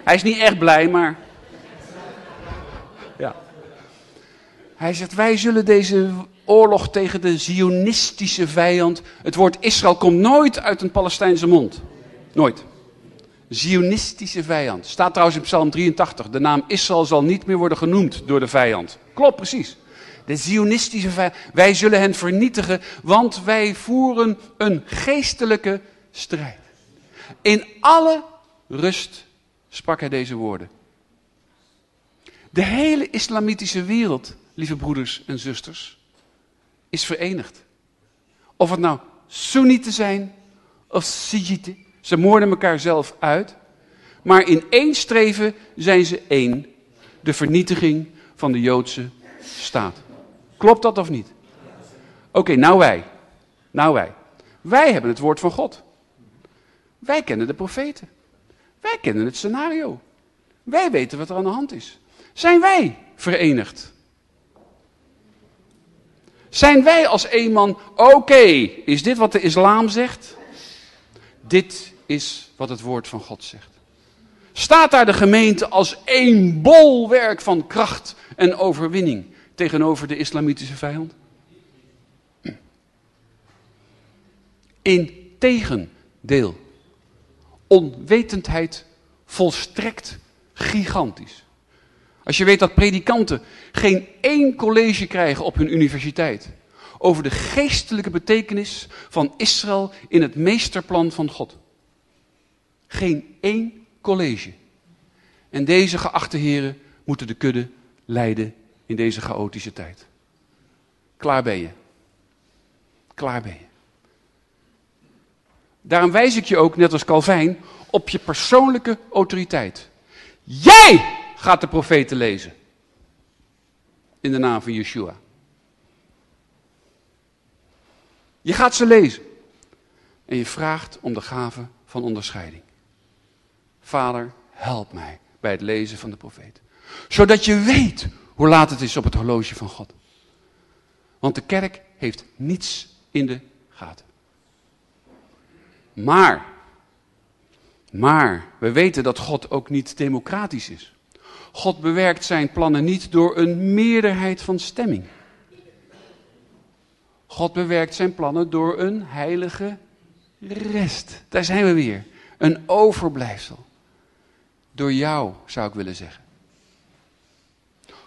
Hij is niet echt blij, maar. Ja. Hij zegt: Wij zullen deze oorlog tegen de Zionistische vijand. Het woord Israël komt nooit uit een Palestijnse mond. Nooit. Zionistische vijand. Staat trouwens in Psalm 83. De naam Israël zal niet meer worden genoemd door de vijand. Klopt precies. De Zionistische vijand. Wij zullen hen vernietigen, want wij voeren een geestelijke strijd. In alle rust sprak hij deze woorden. De hele islamitische wereld, lieve broeders en zusters, is verenigd. Of het nou Soenieten zijn of Shiiten, ze moorden elkaar zelf uit. Maar in één streven zijn ze één: de vernietiging van de Joodse staat. Klopt dat of niet? Oké, nou wij. Nou wij. Wij hebben het woord van God. Wij kennen de profeten. Wij kennen het scenario. Wij weten wat er aan de hand is. Zijn wij verenigd? Zijn wij als een man, oké, is dit wat de islam zegt? Dit is wat het woord van God zegt. Staat daar de gemeente als één bolwerk van kracht en overwinning tegenover de islamitische vijand? In tegendeel onwetendheid volstrekt gigantisch. Als je weet dat predikanten geen één college krijgen op hun universiteit over de geestelijke betekenis van Israël in het meesterplan van God. Geen één college. En deze geachte heren moeten de kudde leiden in deze chaotische tijd. Klaar ben je. Klaar ben je. Daarom wijs ik je ook, net als Calvijn, op je persoonlijke autoriteit. Jij gaat de profeten lezen. In de naam van Yeshua. Je gaat ze lezen. En je vraagt om de gave van onderscheiding. Vader, help mij bij het lezen van de profeet. Zodat je weet hoe laat het is op het horloge van God. Want de kerk heeft niets in de gaten. Maar, maar, we weten dat God ook niet democratisch is. God bewerkt zijn plannen niet door een meerderheid van stemming. God bewerkt zijn plannen door een heilige rest. Daar zijn we weer. Een overblijfsel. Door jou, zou ik willen zeggen.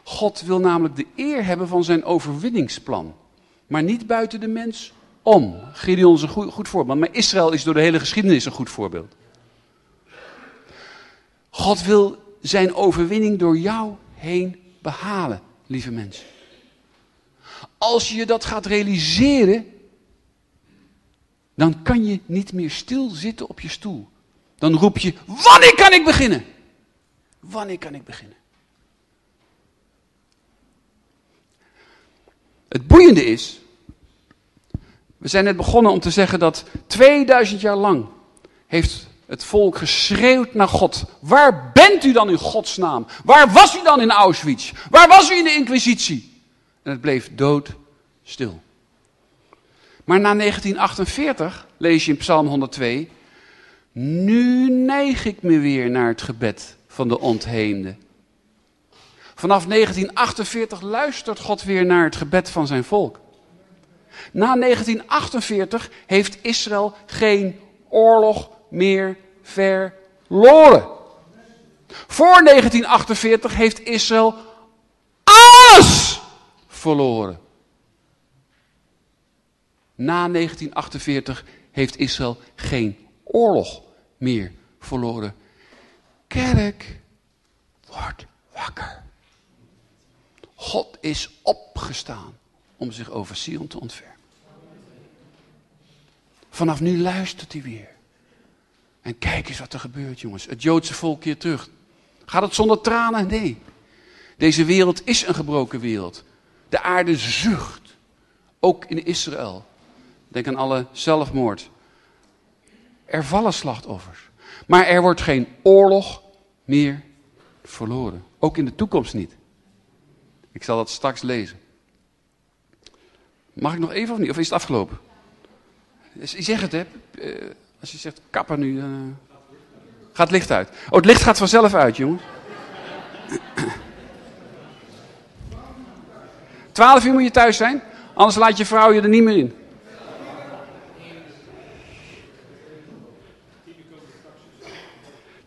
God wil namelijk de eer hebben van zijn overwinningsplan. Maar niet buiten de mens om. Gideon is een goed, voorbeeld. Maar Israël is door de hele geschiedenis een goed voorbeeld. God wil zijn overwinning door jou heen behalen, lieve mensen. Als je dat gaat realiseren, dan kan je niet meer stilzitten op je stoel. Dan roep je, wanneer kan ik beginnen? Wanneer kan ik beginnen? Het boeiende is, we zijn net begonnen om te zeggen dat 2000 jaar lang heeft het volk geschreeuwd naar God. Waar bent u dan in Gods naam? Waar was u dan in Auschwitz? Waar was u in de Inquisitie? En het bleef doodstil. Maar na 1948 lees je in Psalm 102. Nu neig ik me weer naar het gebed van de ontheemde. Vanaf 1948 luistert God weer naar het gebed van zijn volk. Na 1948 heeft Israël geen oorlog meer verloren. Voor 1948 heeft Israël alles verloren. Na 1948 heeft Israël geen oorlog meer verloren. Kerk, word wakker. God is opgestaan om zich over Sion te ontfermen. Vanaf nu luistert hij weer. En kijk eens wat er gebeurt, jongens. Het Joodse volk keert terug. Gaat het zonder tranen? Nee. Deze wereld is een gebroken wereld. De aarde zucht. Ook in Israël. Denk aan alle zelfmoord. Er vallen slachtoffers. Maar er wordt geen oorlog meer verloren. Ook in de toekomst niet. Ik zal dat straks lezen. Mag ik nog even of niet? Of is het afgelopen? Je zegt het, hè? Eh, als je zegt kapper nu, uh, gaat het licht uit. Oh, het licht gaat vanzelf uit, jongens. [CLEARS THROAT] 12 uur moet je thuis zijn, anders laat je vrouw je er niet meer in.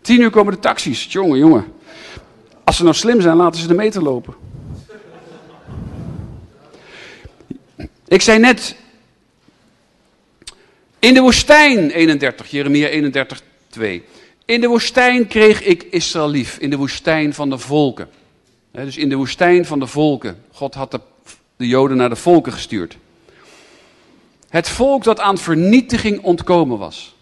Tien uur komen de taxis. Jongen, jongen. Als ze nou slim zijn, laten ze de meter lopen. Ik zei net, in de woestijn 31, Jeremia 31, 2. In de woestijn kreeg ik Israël lief, in de woestijn van de volken. dus in de woestijn van de volken. God had de, de Joden naar de volken gestuurd. Het volk dat aan vernietiging ontkomen was.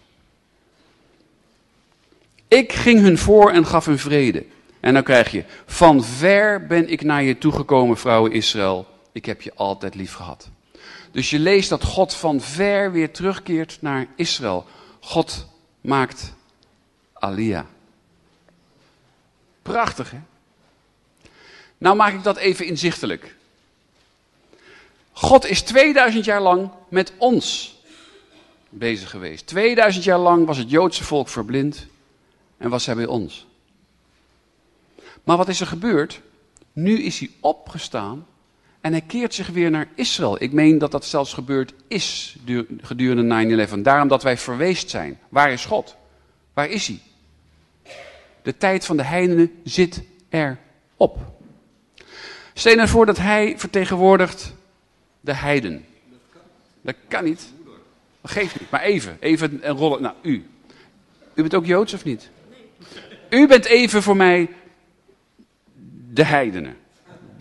Ik ging hun voor en gaf hun vrede. En dan krijg je, van ver ben ik naar je toegekomen, vrouwen Israël. Ik heb je altijd lief gehad. Dus je leest dat God van ver weer terugkeert naar Israël. God maakt Alia. Prachtig, hè? Nou maak ik dat even inzichtelijk. God is 2000 jaar lang met ons bezig geweest. 2000 jaar lang was het Joodse volk verblind en was hij bij ons. Maar wat is er gebeurd? Nu is hij opgestaan en hij keert zich weer naar Israël. Ik meen dat dat zelfs gebeurd is gedurende 9-11. Daarom dat wij verweest zijn. Waar is God? Waar is hij? De tijd van de heidenen zit erop. Stel je nou voor dat hij vertegenwoordigt de heiden. Dat kan niet. Dat geeft niet. Maar even, even een rollen. Nou, u. U bent ook Joods of niet? U bent even voor mij de heidenen.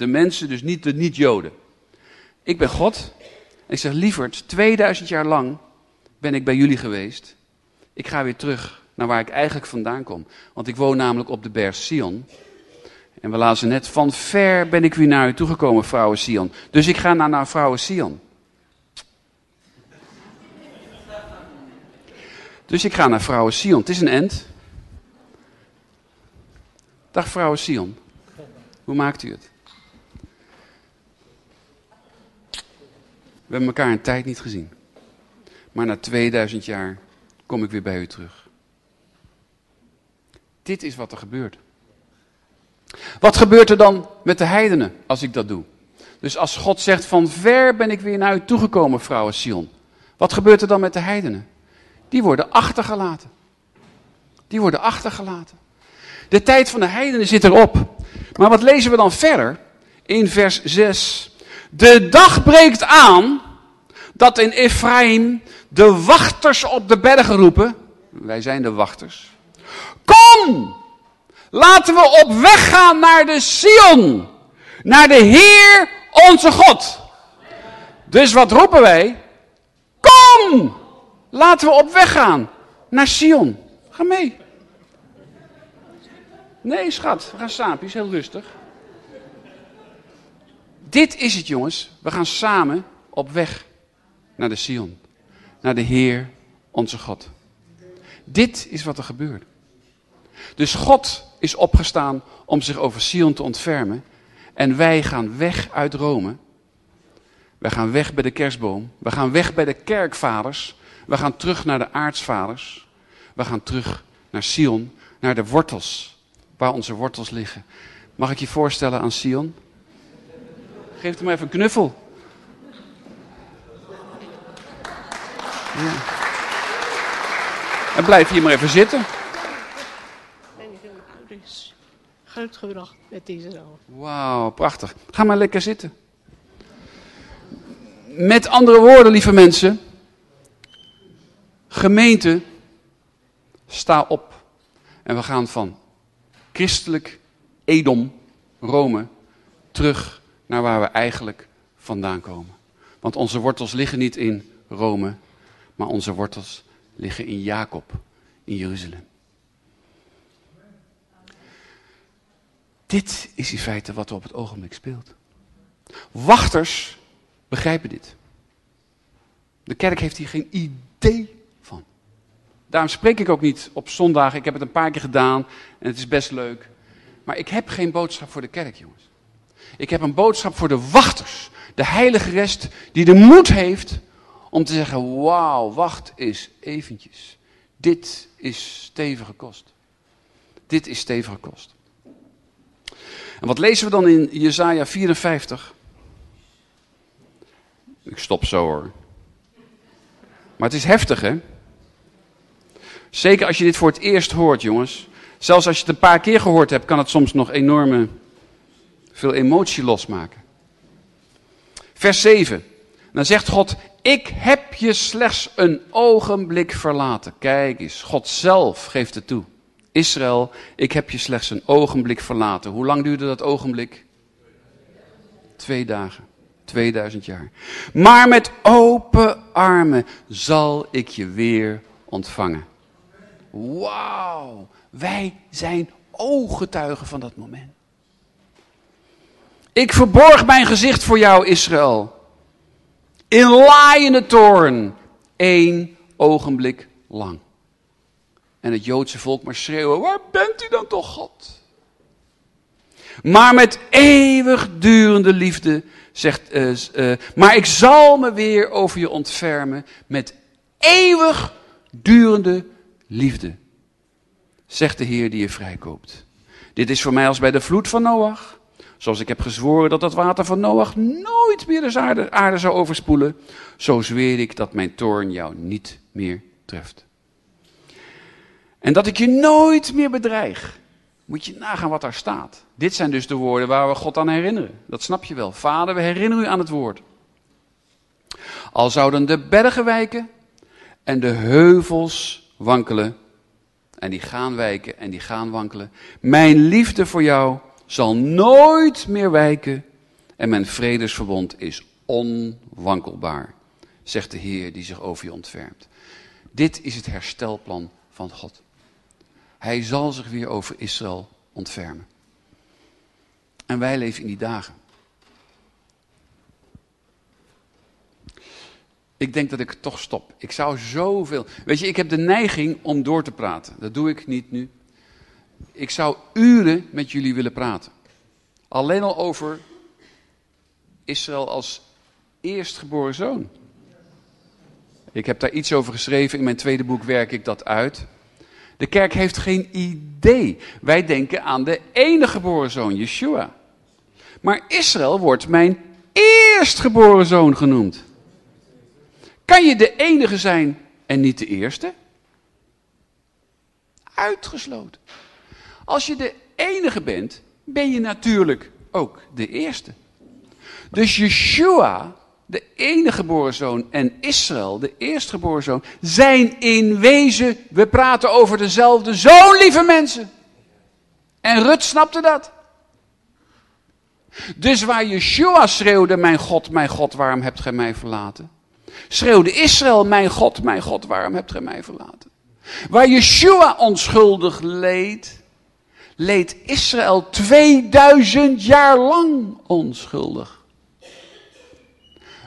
De mensen, dus niet de niet-Joden. Ik ben God. En ik zeg, lieverd, 2000 jaar lang ben ik bij jullie geweest. Ik ga weer terug naar waar ik eigenlijk vandaan kom. Want ik woon namelijk op de berg Sion. En we lazen net, van ver ben ik weer naar u toegekomen, vrouwen Sion. Dus ik ga naar, naar vrouwen Sion. Dus ik ga naar vrouwen Sion. Het is een end. Dag vrouwen Sion. Hoe maakt u het? We hebben elkaar een tijd niet gezien. Maar na 2000 jaar kom ik weer bij u terug. Dit is wat er gebeurt. Wat gebeurt er dan met de heidenen als ik dat doe? Dus als God zegt, van ver ben ik weer naar u toegekomen, vrouwen Sion. Wat gebeurt er dan met de heidenen? Die worden achtergelaten. Die worden achtergelaten. De tijd van de heidenen zit erop. Maar wat lezen we dan verder? In vers 6. De dag breekt aan dat in Ephraim de wachters op de bergen roepen. Wij zijn de wachters. Kom! Laten we op weg gaan naar de Sion. Naar de Heer onze God. Dus wat roepen wij? Kom! Laten we op weg gaan naar Sion. Ga mee. Nee, schat, we gaan samen. Is heel rustig. Dit is het, jongens. We gaan samen op weg naar de Sion. Naar de Heer, onze God. Dit is wat er gebeurt. Dus God is opgestaan om zich over Sion te ontfermen. En wij gaan weg uit Rome. We gaan weg bij de kerstboom. We gaan weg bij de kerkvaders. We gaan terug naar de aartsvaders. We gaan terug naar Sion, naar de wortels, waar onze wortels liggen. Mag ik je voorstellen aan Sion? Geef hem even een knuffel. Ja. En blijf hier maar even zitten. Grootgebracht met Israël. Wauw, prachtig. Ga maar lekker zitten. Met andere woorden, lieve mensen. Gemeente, sta op. En we gaan van christelijk Edom, Rome, terug naar waar we eigenlijk vandaan komen. Want onze wortels liggen niet in Rome, maar onze wortels liggen in Jacob, in Jeruzalem. Dit is in feite wat er op het ogenblik speelt. Wachters begrijpen dit. De kerk heeft hier geen idee van. Daarom spreek ik ook niet op zondag. Ik heb het een paar keer gedaan en het is best leuk. Maar ik heb geen boodschap voor de kerk, jongens. Ik heb een boodschap voor de wachters. De heilige rest die de moed heeft om te zeggen, wauw, wacht eens eventjes. Dit is stevige kost. Dit is stevige kost. En wat lezen we dan in Jesaja 54? Ik stop zo hoor. Maar het is heftig hè. Zeker als je dit voor het eerst hoort jongens. Zelfs als je het een paar keer gehoord hebt, kan het soms nog enorme veel emotie losmaken. Vers 7. Dan zegt God, ik heb je slechts een ogenblik verlaten. Kijk eens, God zelf geeft het toe. Israël, ik heb je slechts een ogenblik verlaten. Hoe lang duurde dat ogenblik? Twee dagen. 2000 jaar. Maar met open armen zal ik je weer ontvangen. Wauw, wij zijn ooggetuigen van dat moment. Ik verborg mijn gezicht voor jou, Israël. In laaiende toorn, één ogenblik lang. En het Joodse volk maar schreeuwen, waar bent u dan toch, God? Maar met eeuwigdurende liefde zegt, uh, uh, maar ik zal me weer over je ontfermen met eeuwigdurende liefde, zegt de Heer die je vrijkoopt. Dit is voor mij als bij de vloed van Noach. Zoals ik heb gezworen dat het water van Noach nooit meer de aarde, aarde zou overspoelen, zo zweer ik dat mijn toorn jou niet meer treft. En dat ik je nooit meer bedreig. Moet je nagaan wat daar staat. Dit zijn dus de woorden waar we God aan herinneren. Dat snap je wel. Vader, we herinneren u aan het woord. Al zouden de bergen wijken en de heuvels wankelen. En die gaan wijken en die gaan wankelen. Mijn liefde voor jou zal nooit meer wijken. En mijn vredesverbond is onwankelbaar. Zegt de Heer die zich over je ontfermt. Dit is het herstelplan van God. Hij zal zich weer over Israël ontfermen. En wij leven in die dagen. Ik denk dat ik toch stop. Ik zou zoveel. Weet je, ik heb de neiging om door te praten. Dat doe ik niet nu. Ik zou uren met jullie willen praten. Alleen al over Israël als eerstgeboren zoon. Ik heb daar iets over geschreven. In mijn tweede boek werk ik dat uit. De kerk heeft geen idee. Wij denken aan de enige geboren zoon, Yeshua. Maar Israël wordt mijn eerstgeboren zoon genoemd. Kan je de enige zijn en niet de eerste? Uitgesloten. Als je de enige bent, ben je natuurlijk ook de eerste. Dus Yeshua, de enige geboren zoon, en Israël, de eerstgeboren zoon, zijn in wezen, we praten over dezelfde zoon, lieve mensen. En Rut snapte dat. Dus waar Yeshua schreeuwde, mijn God, mijn God, waarom hebt gij mij verlaten? Schreeuwde Israël, mijn God, mijn God, waarom hebt gij mij verlaten? Waar Yeshua onschuldig leed, leed Israël 2000 jaar lang onschuldig.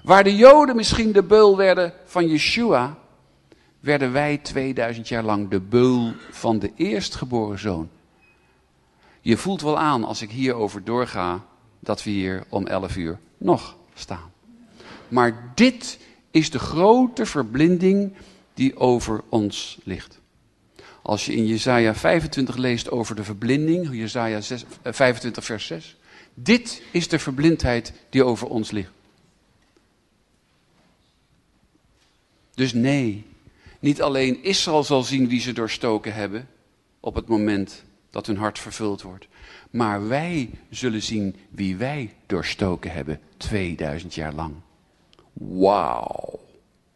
Waar de Joden misschien de beul werden van Yeshua, werden wij 2000 jaar lang de beul van de eerstgeboren zoon. Je voelt wel aan als ik hierover doorga dat we hier om 11 uur nog staan. Maar dit is de grote verblinding die over ons ligt. Als je in Jesaja 25 leest over de verblinding, Jesaja 25 eh, vers 6. Dit is de verblindheid die over ons ligt. Dus nee, niet alleen Israël zal zien wie ze doorstoken hebben op het moment dat hun hart vervuld wordt. Maar wij zullen zien wie wij doorstoken hebben 2000 jaar lang. Wauw,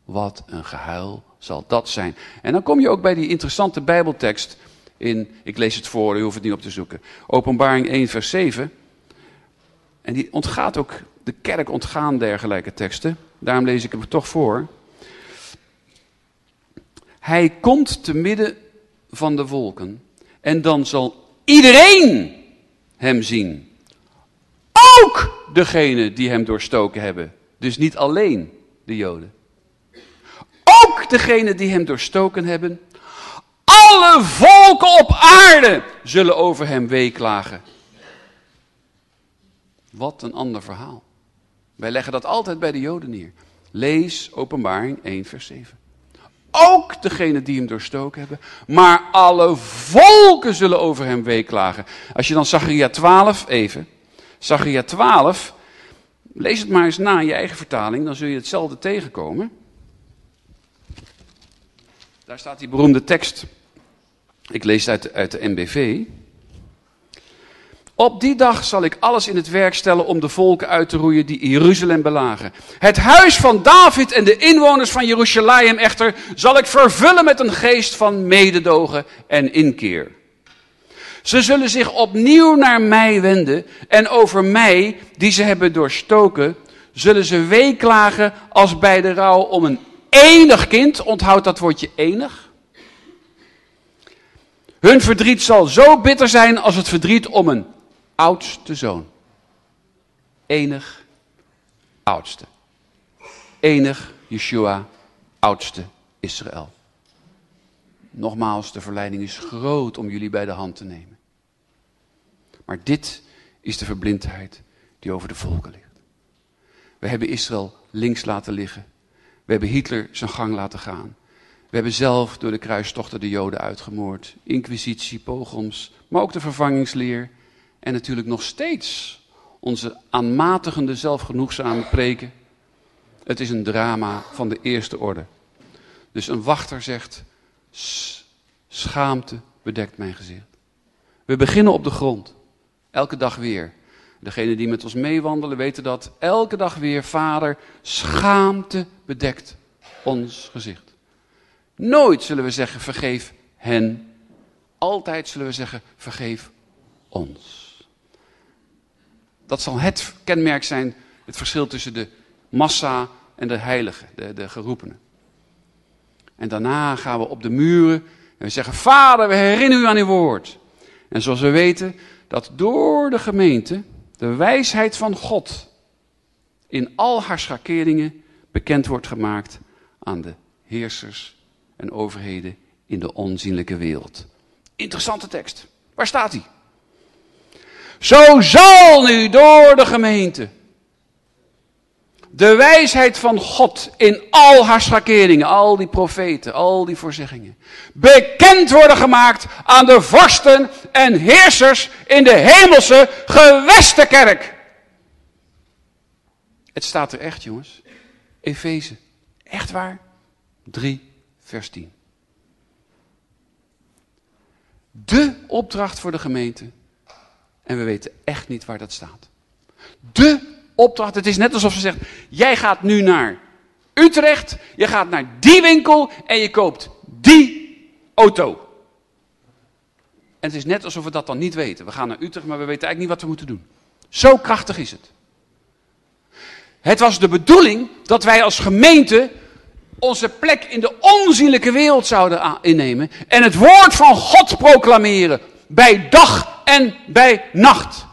wat een gehuil zal dat zijn. En dan kom je ook bij die interessante Bijbeltekst in, ik lees het voor, u hoeft het niet op te zoeken. Openbaring 1, vers 7. En die ontgaat ook, de kerk ontgaan dergelijke teksten. Daarom lees ik hem toch voor. Hij komt te midden van de wolken en dan zal iedereen hem zien. Ook degene die hem doorstoken hebben. Dus niet alleen de Joden. Ook degene die hem doorstoken hebben. Alle volken op aarde zullen over hem weeklagen. Wat een ander verhaal. Wij leggen dat altijd bij de Joden neer. Lees Openbaring 1, vers 7. Ook degene die hem doorstoken hebben. Maar alle volken zullen over hem weeklagen. Als je dan Zachariah 12 even. Zachariah 12. Lees het maar eens na in je eigen vertaling. Dan zul je hetzelfde tegenkomen. Daar staat die beroemde tekst. Ik lees uit, uit de NBV. Op die dag zal ik alles in het werk stellen om de volken uit te roeien die Jeruzalem belagen. Het huis van David en de inwoners van Jeruzalem echter zal ik vervullen met een geest van mededogen en inkeer. Ze zullen zich opnieuw naar mij wenden en over mij, die ze hebben doorstoken, zullen ze weeklagen als bij de rouw om een enig kind. Onthoud dat woordje enig. Hun verdriet zal zo bitter zijn als het verdriet om een oudste zoon. Enig, oudste. Enig, Yeshua, oudste Israël. Nogmaals, de verleiding is groot om jullie bij de hand te nemen. Maar dit is de verblindheid die over de volken ligt. We hebben Israël links laten liggen. We hebben Hitler zijn gang laten gaan. We hebben zelf door de kruistochten de Joden uitgemoord. Inquisitie, pogroms, maar ook de vervangingsleer. En natuurlijk nog steeds onze aanmatigende, zelfgenoegzame preken. Het is een drama van de eerste orde. Dus een wachter zegt, schaamte bedekt mijn gezicht. We beginnen op de grond, elke dag weer. Degenen die met ons meewandelen weten dat elke dag weer, Vader, schaamte bedekt ons gezicht. Nooit zullen we zeggen, vergeef hen. Altijd zullen we zeggen, vergeef ons. Dat zal het kenmerk zijn, het verschil tussen de massa en de heiligen, de, de geroepenen. En daarna gaan we op de muren en we zeggen, Vader, we herinneren u aan uw woord. En zoals we weten, dat door de gemeente de wijsheid van God in al haar schakeringen bekend wordt gemaakt aan de heersers en overheden in de onzienlijke wereld. Interessante tekst. Waar staat hij? Zo zal nu door de gemeente de wijsheid van God in al haar schakeringen, al die profeten, al die voorzeggingen, bekend worden gemaakt aan de vorsten en heersers in de hemelse gewestenkerk. Het staat er echt, jongens. Efeze. Echt waar? 3, vers 10. De opdracht voor de gemeente. En we weten echt niet waar dat staat. De opdracht. Het is net alsof ze zegt: Jij gaat nu naar Utrecht, je gaat naar die winkel en je koopt die auto. En het is net alsof we dat dan niet weten. We gaan naar Utrecht, maar we weten eigenlijk niet wat we moeten doen. Zo krachtig is het. Het was de bedoeling dat wij als gemeente onze plek in de onzienlijke wereld zouden innemen en het woord van God proclameren bij dag en bij nacht.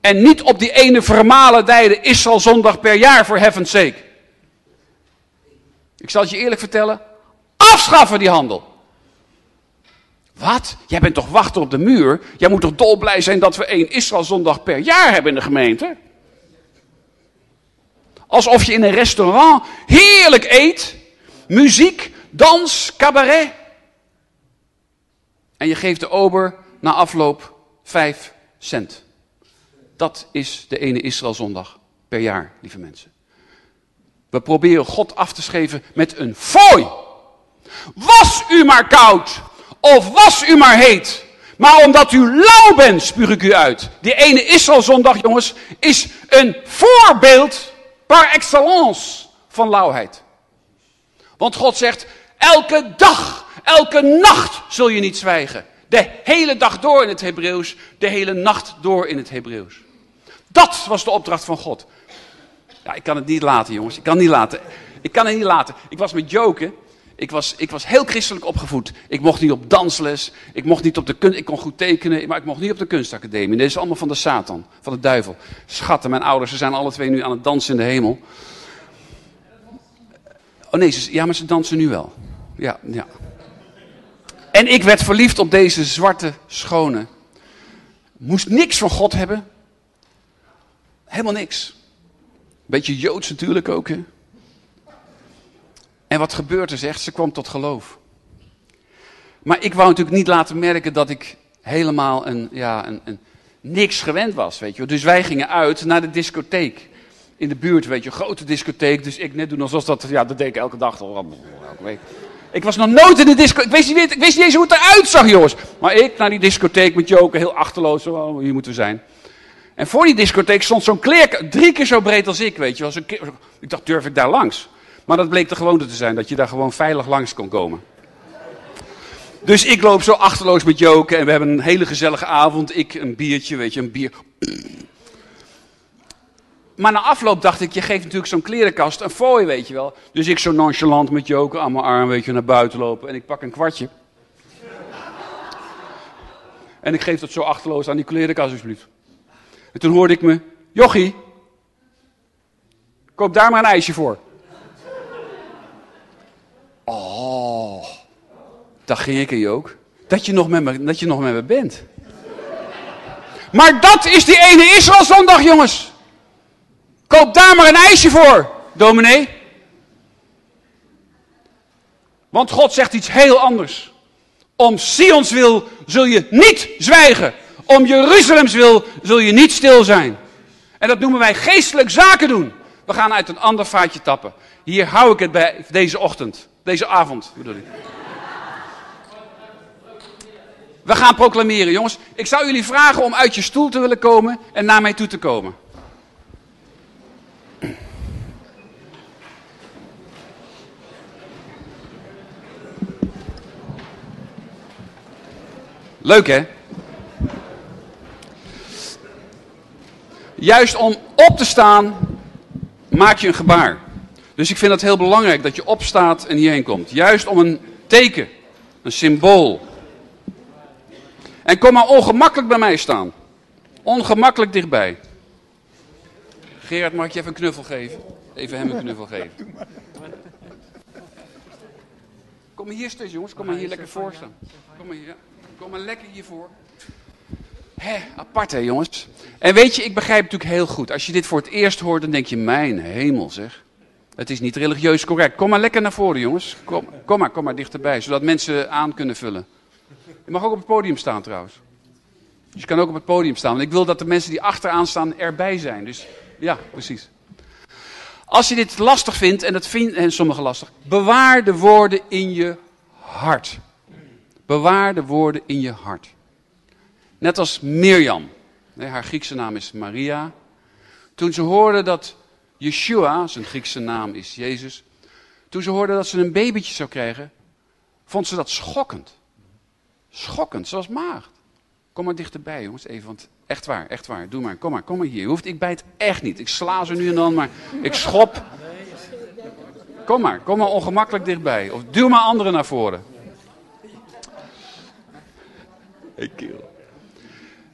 En niet op die ene vermalen dijde Israël zondag per jaar voor heaven's sake. Ik zal het je eerlijk vertellen. Afschaffen die handel. Wat? Jij bent toch wachter op de muur? Jij moet toch dolblij zijn dat we één Israël zondag per jaar hebben in de gemeente? Alsof je in een restaurant heerlijk eet. Muziek, dans, cabaret. En je geeft de ober na afloop vijf cent. Dat is de ene Israël zondag per jaar, lieve mensen. We proberen God af te schrijven met een fooi. Was u maar koud, of was u maar heet. Maar omdat u lauw bent, spuug ik u uit. Die ene Israël zondag, jongens, is een voorbeeld par excellence van lauwheid. Want God zegt, elke dag, elke nacht zul je niet zwijgen. De hele dag door in het Hebreeuws, de hele nacht door in het Hebreeuws. Dat was de opdracht van God. Ja, ik kan het niet laten, jongens. Ik kan het niet laten. Ik kan het niet laten. Ik was met joken. Ik was, ik was heel christelijk opgevoed. Ik mocht niet op dansles. Ik mocht niet op de kunst. Ik kon goed tekenen, maar ik mocht niet op de kunstacademie. Dit is allemaal van de Satan, van de duivel. Schatten, mijn ouders, ze zijn alle twee nu aan het dansen in de hemel. Oh nee, ze, ja, maar ze dansen nu wel. Ja, ja. En ik werd verliefd op deze zwarte, schone. Moest niks van God hebben. Helemaal niks. Beetje joods natuurlijk ook. Hè? En wat gebeurt er, zegt ze, kwam tot geloof. Maar ik wou natuurlijk niet laten merken dat ik helemaal een, ja, een, een, niks gewend was, weet je. Dus wij gingen uit naar de discotheek. In de buurt, weet je, grote discotheek. Dus ik net doen alsof dat, ja, dat deed ik elke dag, elke week. Ik was nog nooit in de disco. Ik wist, niet, wist niet eens hoe het eruit zag, jongens. Maar ik naar die discotheek met Joker, heel achterloos. Zo, hier moeten we zijn. En voor die discotheek stond zo'n kleer, drie keer zo breed als ik, weet je wel. Ik dacht, durf ik daar langs? Maar dat bleek de gewoonte te zijn, dat je daar gewoon veilig langs kon komen. Dus ik loop zo achterloos met Joke en we hebben een hele gezellige avond. Ik een biertje, weet je, een bier. Maar na afloop dacht ik, je geeft natuurlijk zo'n klerenkast een fooi, weet je wel. Dus ik zo nonchalant met Joke aan mijn arm, weet je, naar buiten lopen. En ik pak een kwartje. En ik geef dat zo achterloos aan die klerenkast, alsjeblieft. En toen hoorde ik me, jochie, koop daar maar een ijsje voor. Oh, dat ging ik je ook. Dat je nog met me, dat je nog met me bent. Maar dat is die ene Israël zondag, jongens. Koop daar maar een ijsje voor, dominee. Want God zegt iets heel anders. Om Sions wil zul je niet zwijgen. Om Jeruzalems wil zul je niet stil zijn. En dat noemen wij geestelijk zaken doen. We gaan uit een ander vaatje tappen. Hier hou ik het bij deze ochtend. Deze avond bedoel ik. We gaan proclameren, jongens. Ik zou jullie vragen om uit je stoel te willen komen en naar mij toe te komen. Leuk hè? Juist om op te staan, maak je een gebaar. Dus ik vind het heel belangrijk dat je opstaat en hierheen komt. Juist om een teken, een symbool. En kom maar ongemakkelijk bij mij staan. Ongemakkelijk dichtbij. Gerard, mag ik je even een knuffel geven? Even hem een knuffel geven. Kom maar hier steeds, jongens. Kom maar hier lekker voor staan. Kom maar hier. Kom maar lekker hiervoor. Hé, apart hè jongens. En weet je, ik begrijp natuurlijk heel goed. Als je dit voor het eerst hoort, dan denk je, mijn hemel zeg. Het is niet religieus correct. Kom maar lekker naar voren, jongens. Kom, kom maar, kom maar dichterbij, zodat mensen aan kunnen vullen. Je mag ook op het podium staan trouwens. Dus je kan ook op het podium staan. Want ik wil dat de mensen die achteraan staan erbij zijn. Dus ja, precies. Als je dit lastig vindt, en dat vinden sommigen lastig, bewaar de woorden in je hart. Bewaar de woorden in je hart. Net als Mirjam. Haar Griekse naam is Maria. Toen ze hoorde dat Yeshua, zijn Griekse naam is Jezus. Toen ze hoorde dat ze een babytje zou krijgen, vond ze dat schokkend. Schokkend, zoals maagd. Kom maar dichterbij, jongens, even, want echt waar, echt waar. Doe maar, kom maar, kom maar hier. Hoeft, ik bijt echt niet. Ik sla ze nu en dan, maar ik schop. Kom maar, kom maar ongemakkelijk dichtbij. Of duw maar anderen naar voren. Hey,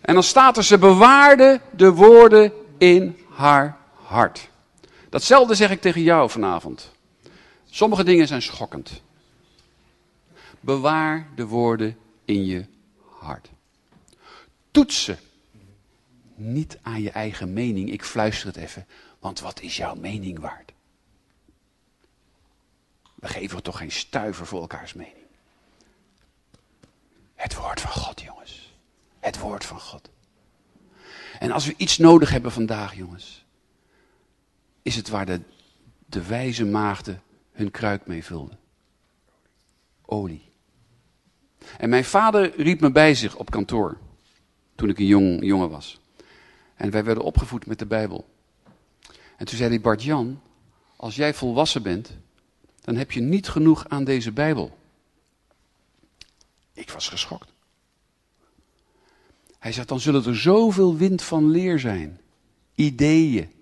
En dan staat er, ze bewaarde de woorden in haar hart. Datzelfde zeg ik tegen jou vanavond. Sommige dingen zijn schokkend. Bewaar de woorden in je hart. Toetsen. Niet aan je eigen mening. Ik fluister het even. Want wat is jouw mening waard? We geven toch geen stuiver voor elkaars mening. Het woord van God, jongens. Het woord van God. En als we iets nodig hebben vandaag, jongens, is het waar de, de wijze maagden hun kruik mee vulden. Olie. En mijn vader riep me bij zich op kantoor, toen ik een jong, jongen was. En wij werden opgevoed met de Bijbel. En toen zei hij, Bart-Jan, als jij volwassen bent, dan heb je niet genoeg aan deze Bijbel. Ik was geschokt. Hij zegt, dan zullen er zoveel wind van leer zijn. Ideeën,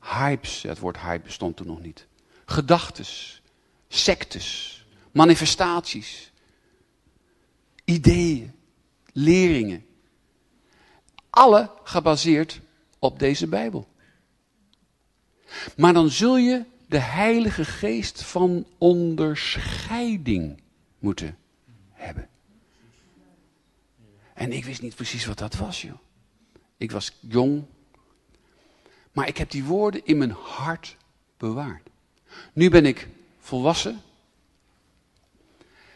hypes, het woord hype bestond toen nog niet. Gedachtes, sectes, manifestaties, ideeën, leringen. Alle gebaseerd op deze Bijbel. Maar dan zul je de Heilige Geest van onderscheiding moeten hebben. En ik wist niet precies wat dat was, joh. Ik was jong. Maar ik heb die woorden in mijn hart bewaard. Nu ben ik volwassen.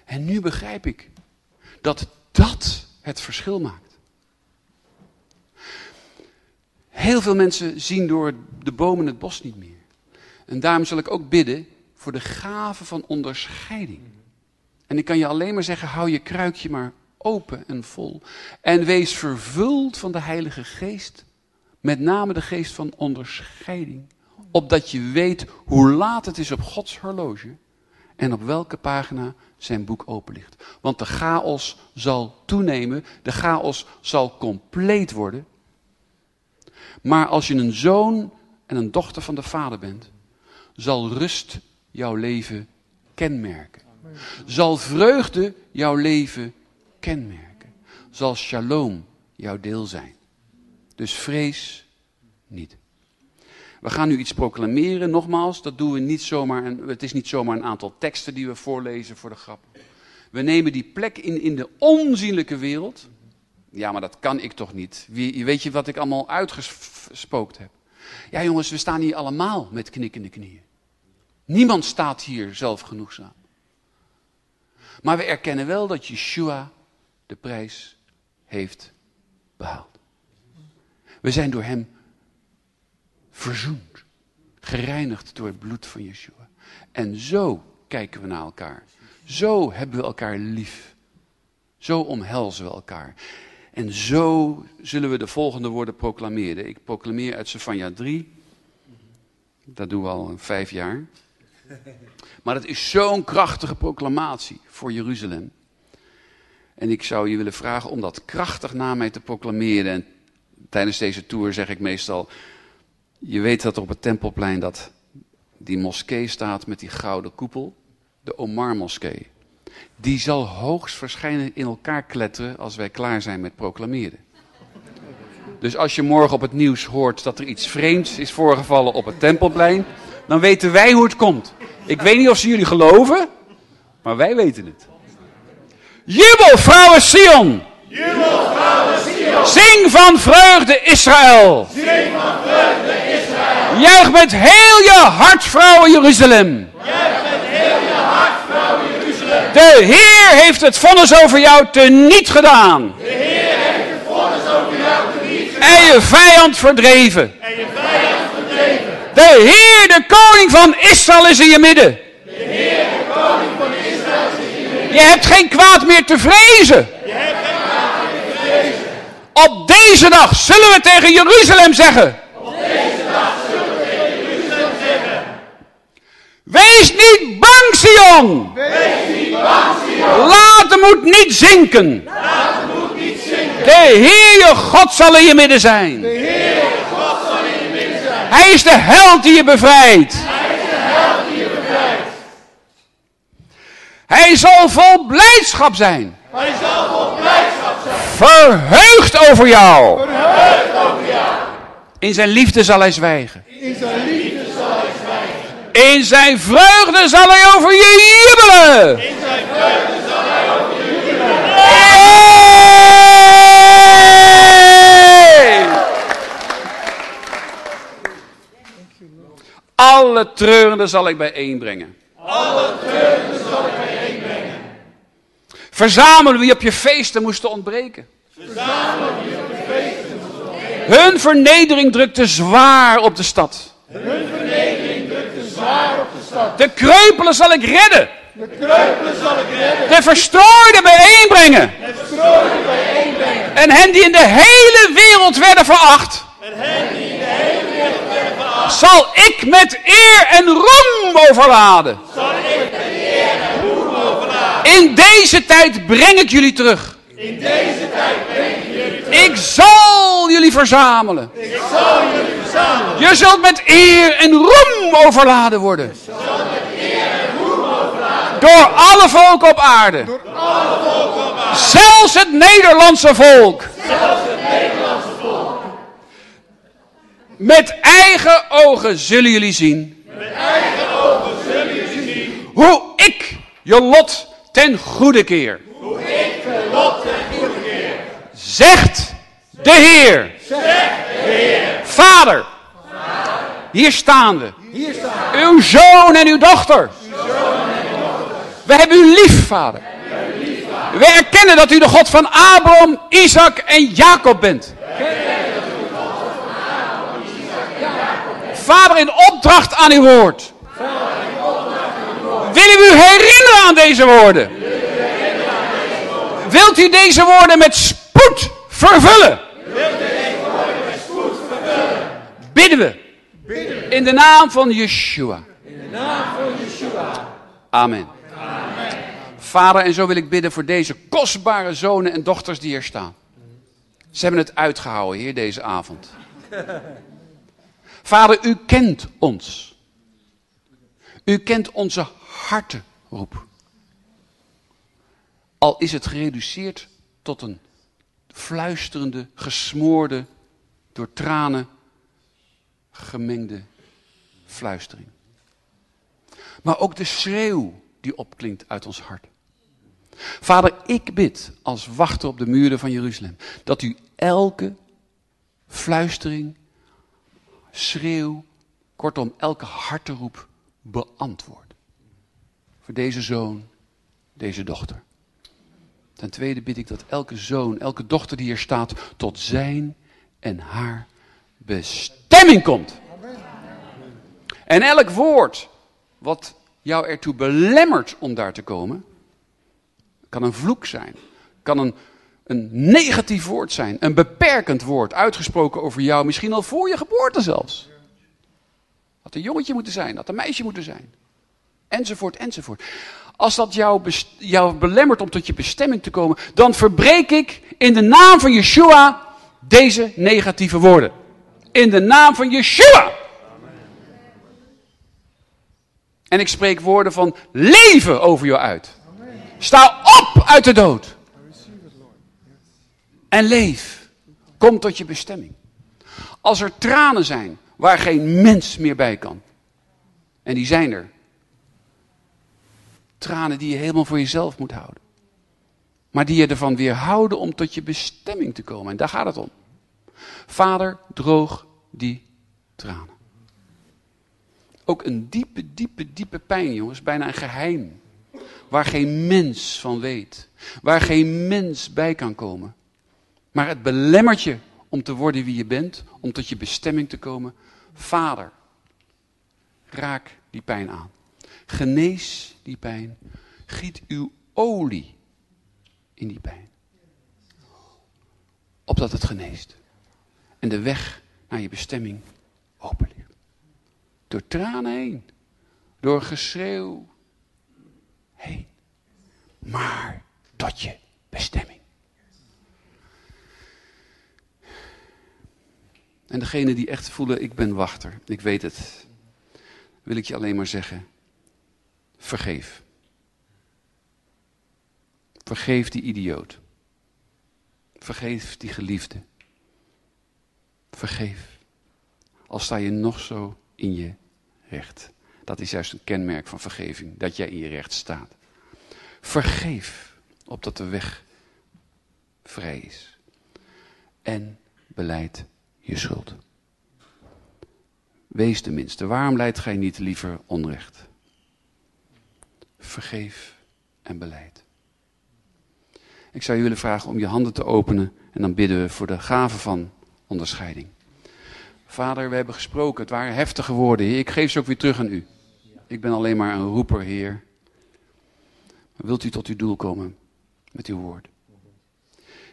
En nu begrijp ik dat dat het verschil maakt. Heel veel mensen zien door de bomen het bos niet meer. En daarom zal ik ook bidden voor de gave van onderscheiding. En ik kan je alleen maar zeggen, hou je kruikje maar open en vol. En wees vervuld van de Heilige Geest. Met name de geest van onderscheiding. Opdat je weet hoe laat het is op Gods horloge. En op welke pagina zijn boek open ligt. Want de chaos zal toenemen. De chaos zal compleet worden. Maar als je een zoon en een dochter van de Vader bent, zal rust jouw leven kenmerken. Zal vreugde jouw leven kenmerken. Zal shalom jouw deel zijn. Dus vrees niet. We gaan nu iets proclameren. Nogmaals, dat doen we niet zomaar. Het is niet zomaar een aantal teksten die we voorlezen voor de grap. We nemen die plek in in de onzienlijke wereld. Ja, maar dat kan ik toch niet. Wie, weet je wat ik allemaal uitgespookt heb? Ja, jongens, we staan hier allemaal met knikkende knieën. Niemand staat hier zelf genoegzaam. Maar we erkennen wel dat Yeshua de prijs heeft behaald. We zijn door hem verzoend, gereinigd door het bloed van Yeshua. En zo kijken we naar elkaar. Zo hebben we elkaar lief. Zo omhelzen we elkaar. En zo zullen we de volgende woorden proclameren. Ik proclameer uit Sefania 3. Dat doen we al vijf jaar. Maar het is zo'n krachtige proclamatie voor Jeruzalem. En ik zou je willen vragen om dat krachtig na mij te proclameren. En tijdens deze tour zeg ik meestal: Je weet dat op het Tempelplein dat die moskee staat met die gouden koepel. De Omar Moskee. Die zal hoogstwaarschijnlijk in elkaar kletteren als wij klaar zijn met proclameren. Dus als je morgen op het nieuws hoort dat er iets vreemds is voorgevallen op het Tempelplein, dan weten wij hoe het komt. Ik weet niet of ze jullie geloven, maar wij weten het. Jubel, vrouwen Sion! Jubel, vrouwen Sion! Zing van vreugde Israël! Zing van vreugde Israël! Juich met heel je hart, vrouwen Jeruzalem. De Heer heeft het vonnis over jou teniet gedaan. De Heer heeft het vonnis over jou teniet gedaan. En je vijand verdreven. En je vijand verdreven. De Heer, de koning van Israël is in je midden. De Heer, de koning van Israël is in je hebt geen kwaad meer te vrezen. Je hebt geen kwaad meer te vrezen. Op deze dag zullen we tegen Jeruzalem zeggen. Op deze dag zullen we tegen Jeruzalem zeggen. Wees niet bang, Sion. Wees niet bang, Sion. Laat de moed niet zinken. Laat de moed niet zinken. De Heer je God zal in je midden zijn. De Heer je God zal in je midden zijn. Hij is de held die je bevrijdt. Hij is de held die je bevrijdt. Hij zal vol blijdschap zijn. Hij zal vol blijdschap zijn. Verheugd over jou. Verheugd over jou. In zijn liefde zal hij zwijgen. In zijn liefde zal hij zwijgen. In zijn vreugde zal hij over je jubelen. In zijn vreugde zal hij over je jubelen. Hey! Alle treurenden zal ik bijeenbrengen. Alle treurenden zal ik bijeenbrengen. Verzamelen wie op je feesten moesten ontbreken. Verzamelen wie op je feesten moesten ontbreken. Hun vernedering drukte zwaar op de stad. Hun vernedering drukte zwaar op de stad. De kreupelen zal ik redden. De kreupelen zal ik redden. De verstrooiden bijeenbrengen. De verstrooiden bijeenbrengen. En hen die in de hele wereld werden veracht. En hen die in de hele wereld werden veracht. Zal ik met eer en roem overladen. Zal ik met eer en roem overladen. In deze tijd breng ik jullie terug. In deze tijd breng ik jullie terug. Ik zal jullie verzamelen. Ik zal jullie verzamelen. Je zult met eer en roem overladen worden. Je zult met eer en roem overladen. Door alle volken op aarde. Door alle volken op aarde. Zelfs het Nederlandse volk. Zelfs het Nederlandse volk. Met eigen ogen zullen jullie zien. Met eigen ogen zullen jullie zien. Hoe ik je lot ten goede keer. Hoe ik ten goede keer. Zegt de Heer. Zegt de Heer. Vader. Vader. Hier staan we. Hier staan we. Uw zoon en uw dochter. We, hebben u lief, vader. we erkennen dat u de God van Abraham, Isaac en Jacob bent. Vader, in opdracht aan uw woord. Willen we u herinneren aan deze woorden? Wilt u deze woorden met spoed vervullen? Bidden we. In de naam van Yeshua. Amen. Vader, en zo wil ik bidden voor deze kostbare zonen en dochters die hier staan. Ze hebben het uitgehouden, hier deze avond. Vader, u kent ons. U kent onze hartenroep. Al is het gereduceerd tot een fluisterende, gesmoorde, door tranen gemengde fluistering. Maar ook de schreeuw die opklinkt uit ons hart. Vader, ik bid als wachter op de muren van Jeruzalem dat u elke fluistering, schreeuw, kortom elke harteroep beantwoordt. Voor deze zoon, deze dochter. Ten tweede bid ik dat elke zoon, elke dochter die hier staat, tot zijn en haar bestemming komt. En elk woord wat jou ertoe belemmert om daar te komen, kan een vloek zijn, kan een, een negatief woord zijn, een beperkend woord, uitgesproken over jou, misschien al voor je geboorte zelfs. Dat een jongetje moeten zijn, dat een meisje moeten zijn. Enzovoort, enzovoort. Als dat jou, jou belemmert om tot je bestemming te komen, dan verbreek ik in de naam van Yeshua deze negatieve woorden. In de naam van Yeshua. En ik spreek woorden van leven over jou uit. Sta op uit de dood. En leef. Kom tot je bestemming. Als er tranen zijn waar geen mens meer bij kan. En die zijn er. Tranen die je helemaal voor jezelf moet houden. Maar die je ervan weerhouden om tot je bestemming te komen. En daar gaat het om. Vader, droog die tranen. Ook een diepe, diepe, diepe pijn, jongens. Bijna een geheim. Waar geen mens van weet. Waar geen mens bij kan komen. Maar het belemmert je om te worden wie je bent. Om tot je bestemming te komen. Vader, raak die pijn aan. Genees die pijn. Giet uw olie in die pijn. Opdat het geneest. En de weg naar je bestemming open ligt. Door tranen heen. Door geschreeuw heen. Maar tot je bestemming. En degene die echt voelen, ik ben wachter, ik weet het, wil ik je alleen maar zeggen, vergeef. Vergeef die idioot. Vergeef die geliefde. Vergeef. Al sta je nog zo in je recht. Dat is juist een kenmerk van vergeving, dat jij in je recht staat. Vergeef, opdat de weg vrij is. En beleid je schuld. Wees tenminste, waarom leidt gij niet liever onrecht? Vergeef en beleid. Ik zou je willen vragen om je handen te openen en dan bidden we voor de gave van onderscheiding. Vader, we hebben gesproken, het waren heftige woorden. Heer, ik geef ze ook weer terug aan u. Ik ben alleen maar een roeper, Heer. Wilt u tot uw doel komen met uw woord?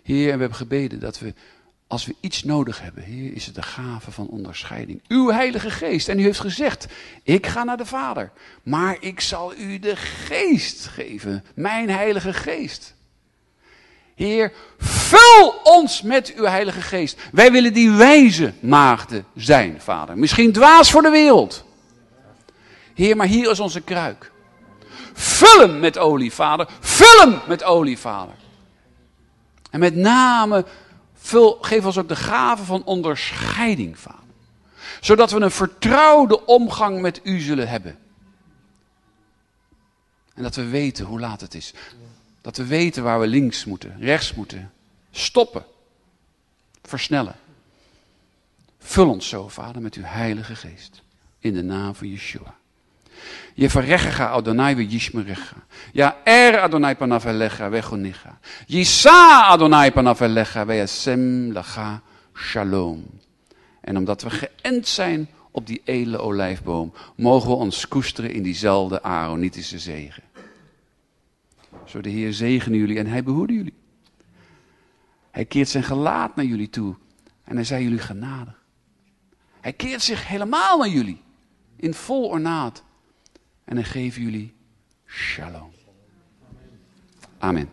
Heer, we hebben gebeden dat we, als we iets nodig hebben, Heer, is het de gave van onderscheiding. Uw Heilige Geest. En u heeft gezegd, ik ga naar de Vader, maar ik zal u de Geest geven, mijn Heilige Geest. Heer, vul ons met uw Heilige Geest. Wij willen die wijze maagden zijn, Vader. Misschien dwaas voor de wereld. Heer, maar hier is onze kruik. Vul hem met olie, Vader. Vul hem met olie, Vader. En met name, vul, geef ons ook de gave van onderscheiding, Vader. Zodat we een vertrouwde omgang met u zullen hebben. En dat we weten hoe laat het is. Dat we weten waar we links moeten, rechts moeten. Stoppen. Versnellen. Vul ons zo, Vader, met uw Heilige Geest. In de naam van Yeshua. Je verrecha Adonai we yishmerecha. Ja er Adonai panavelecha wegonicha. Yisa Adonai panavelecha we yasem lacha shalom. En omdat we geënt zijn op die edele olijfboom, mogen we ons koesteren in diezelfde Aaronitische zegen. Zo de Heer zegene jullie en hij behoede jullie. Hij keert zijn gelaat naar jullie toe en hij zei jullie genadig. Hij keert zich helemaal naar jullie in vol ornaat en hij geeft jullie shalom. Amen.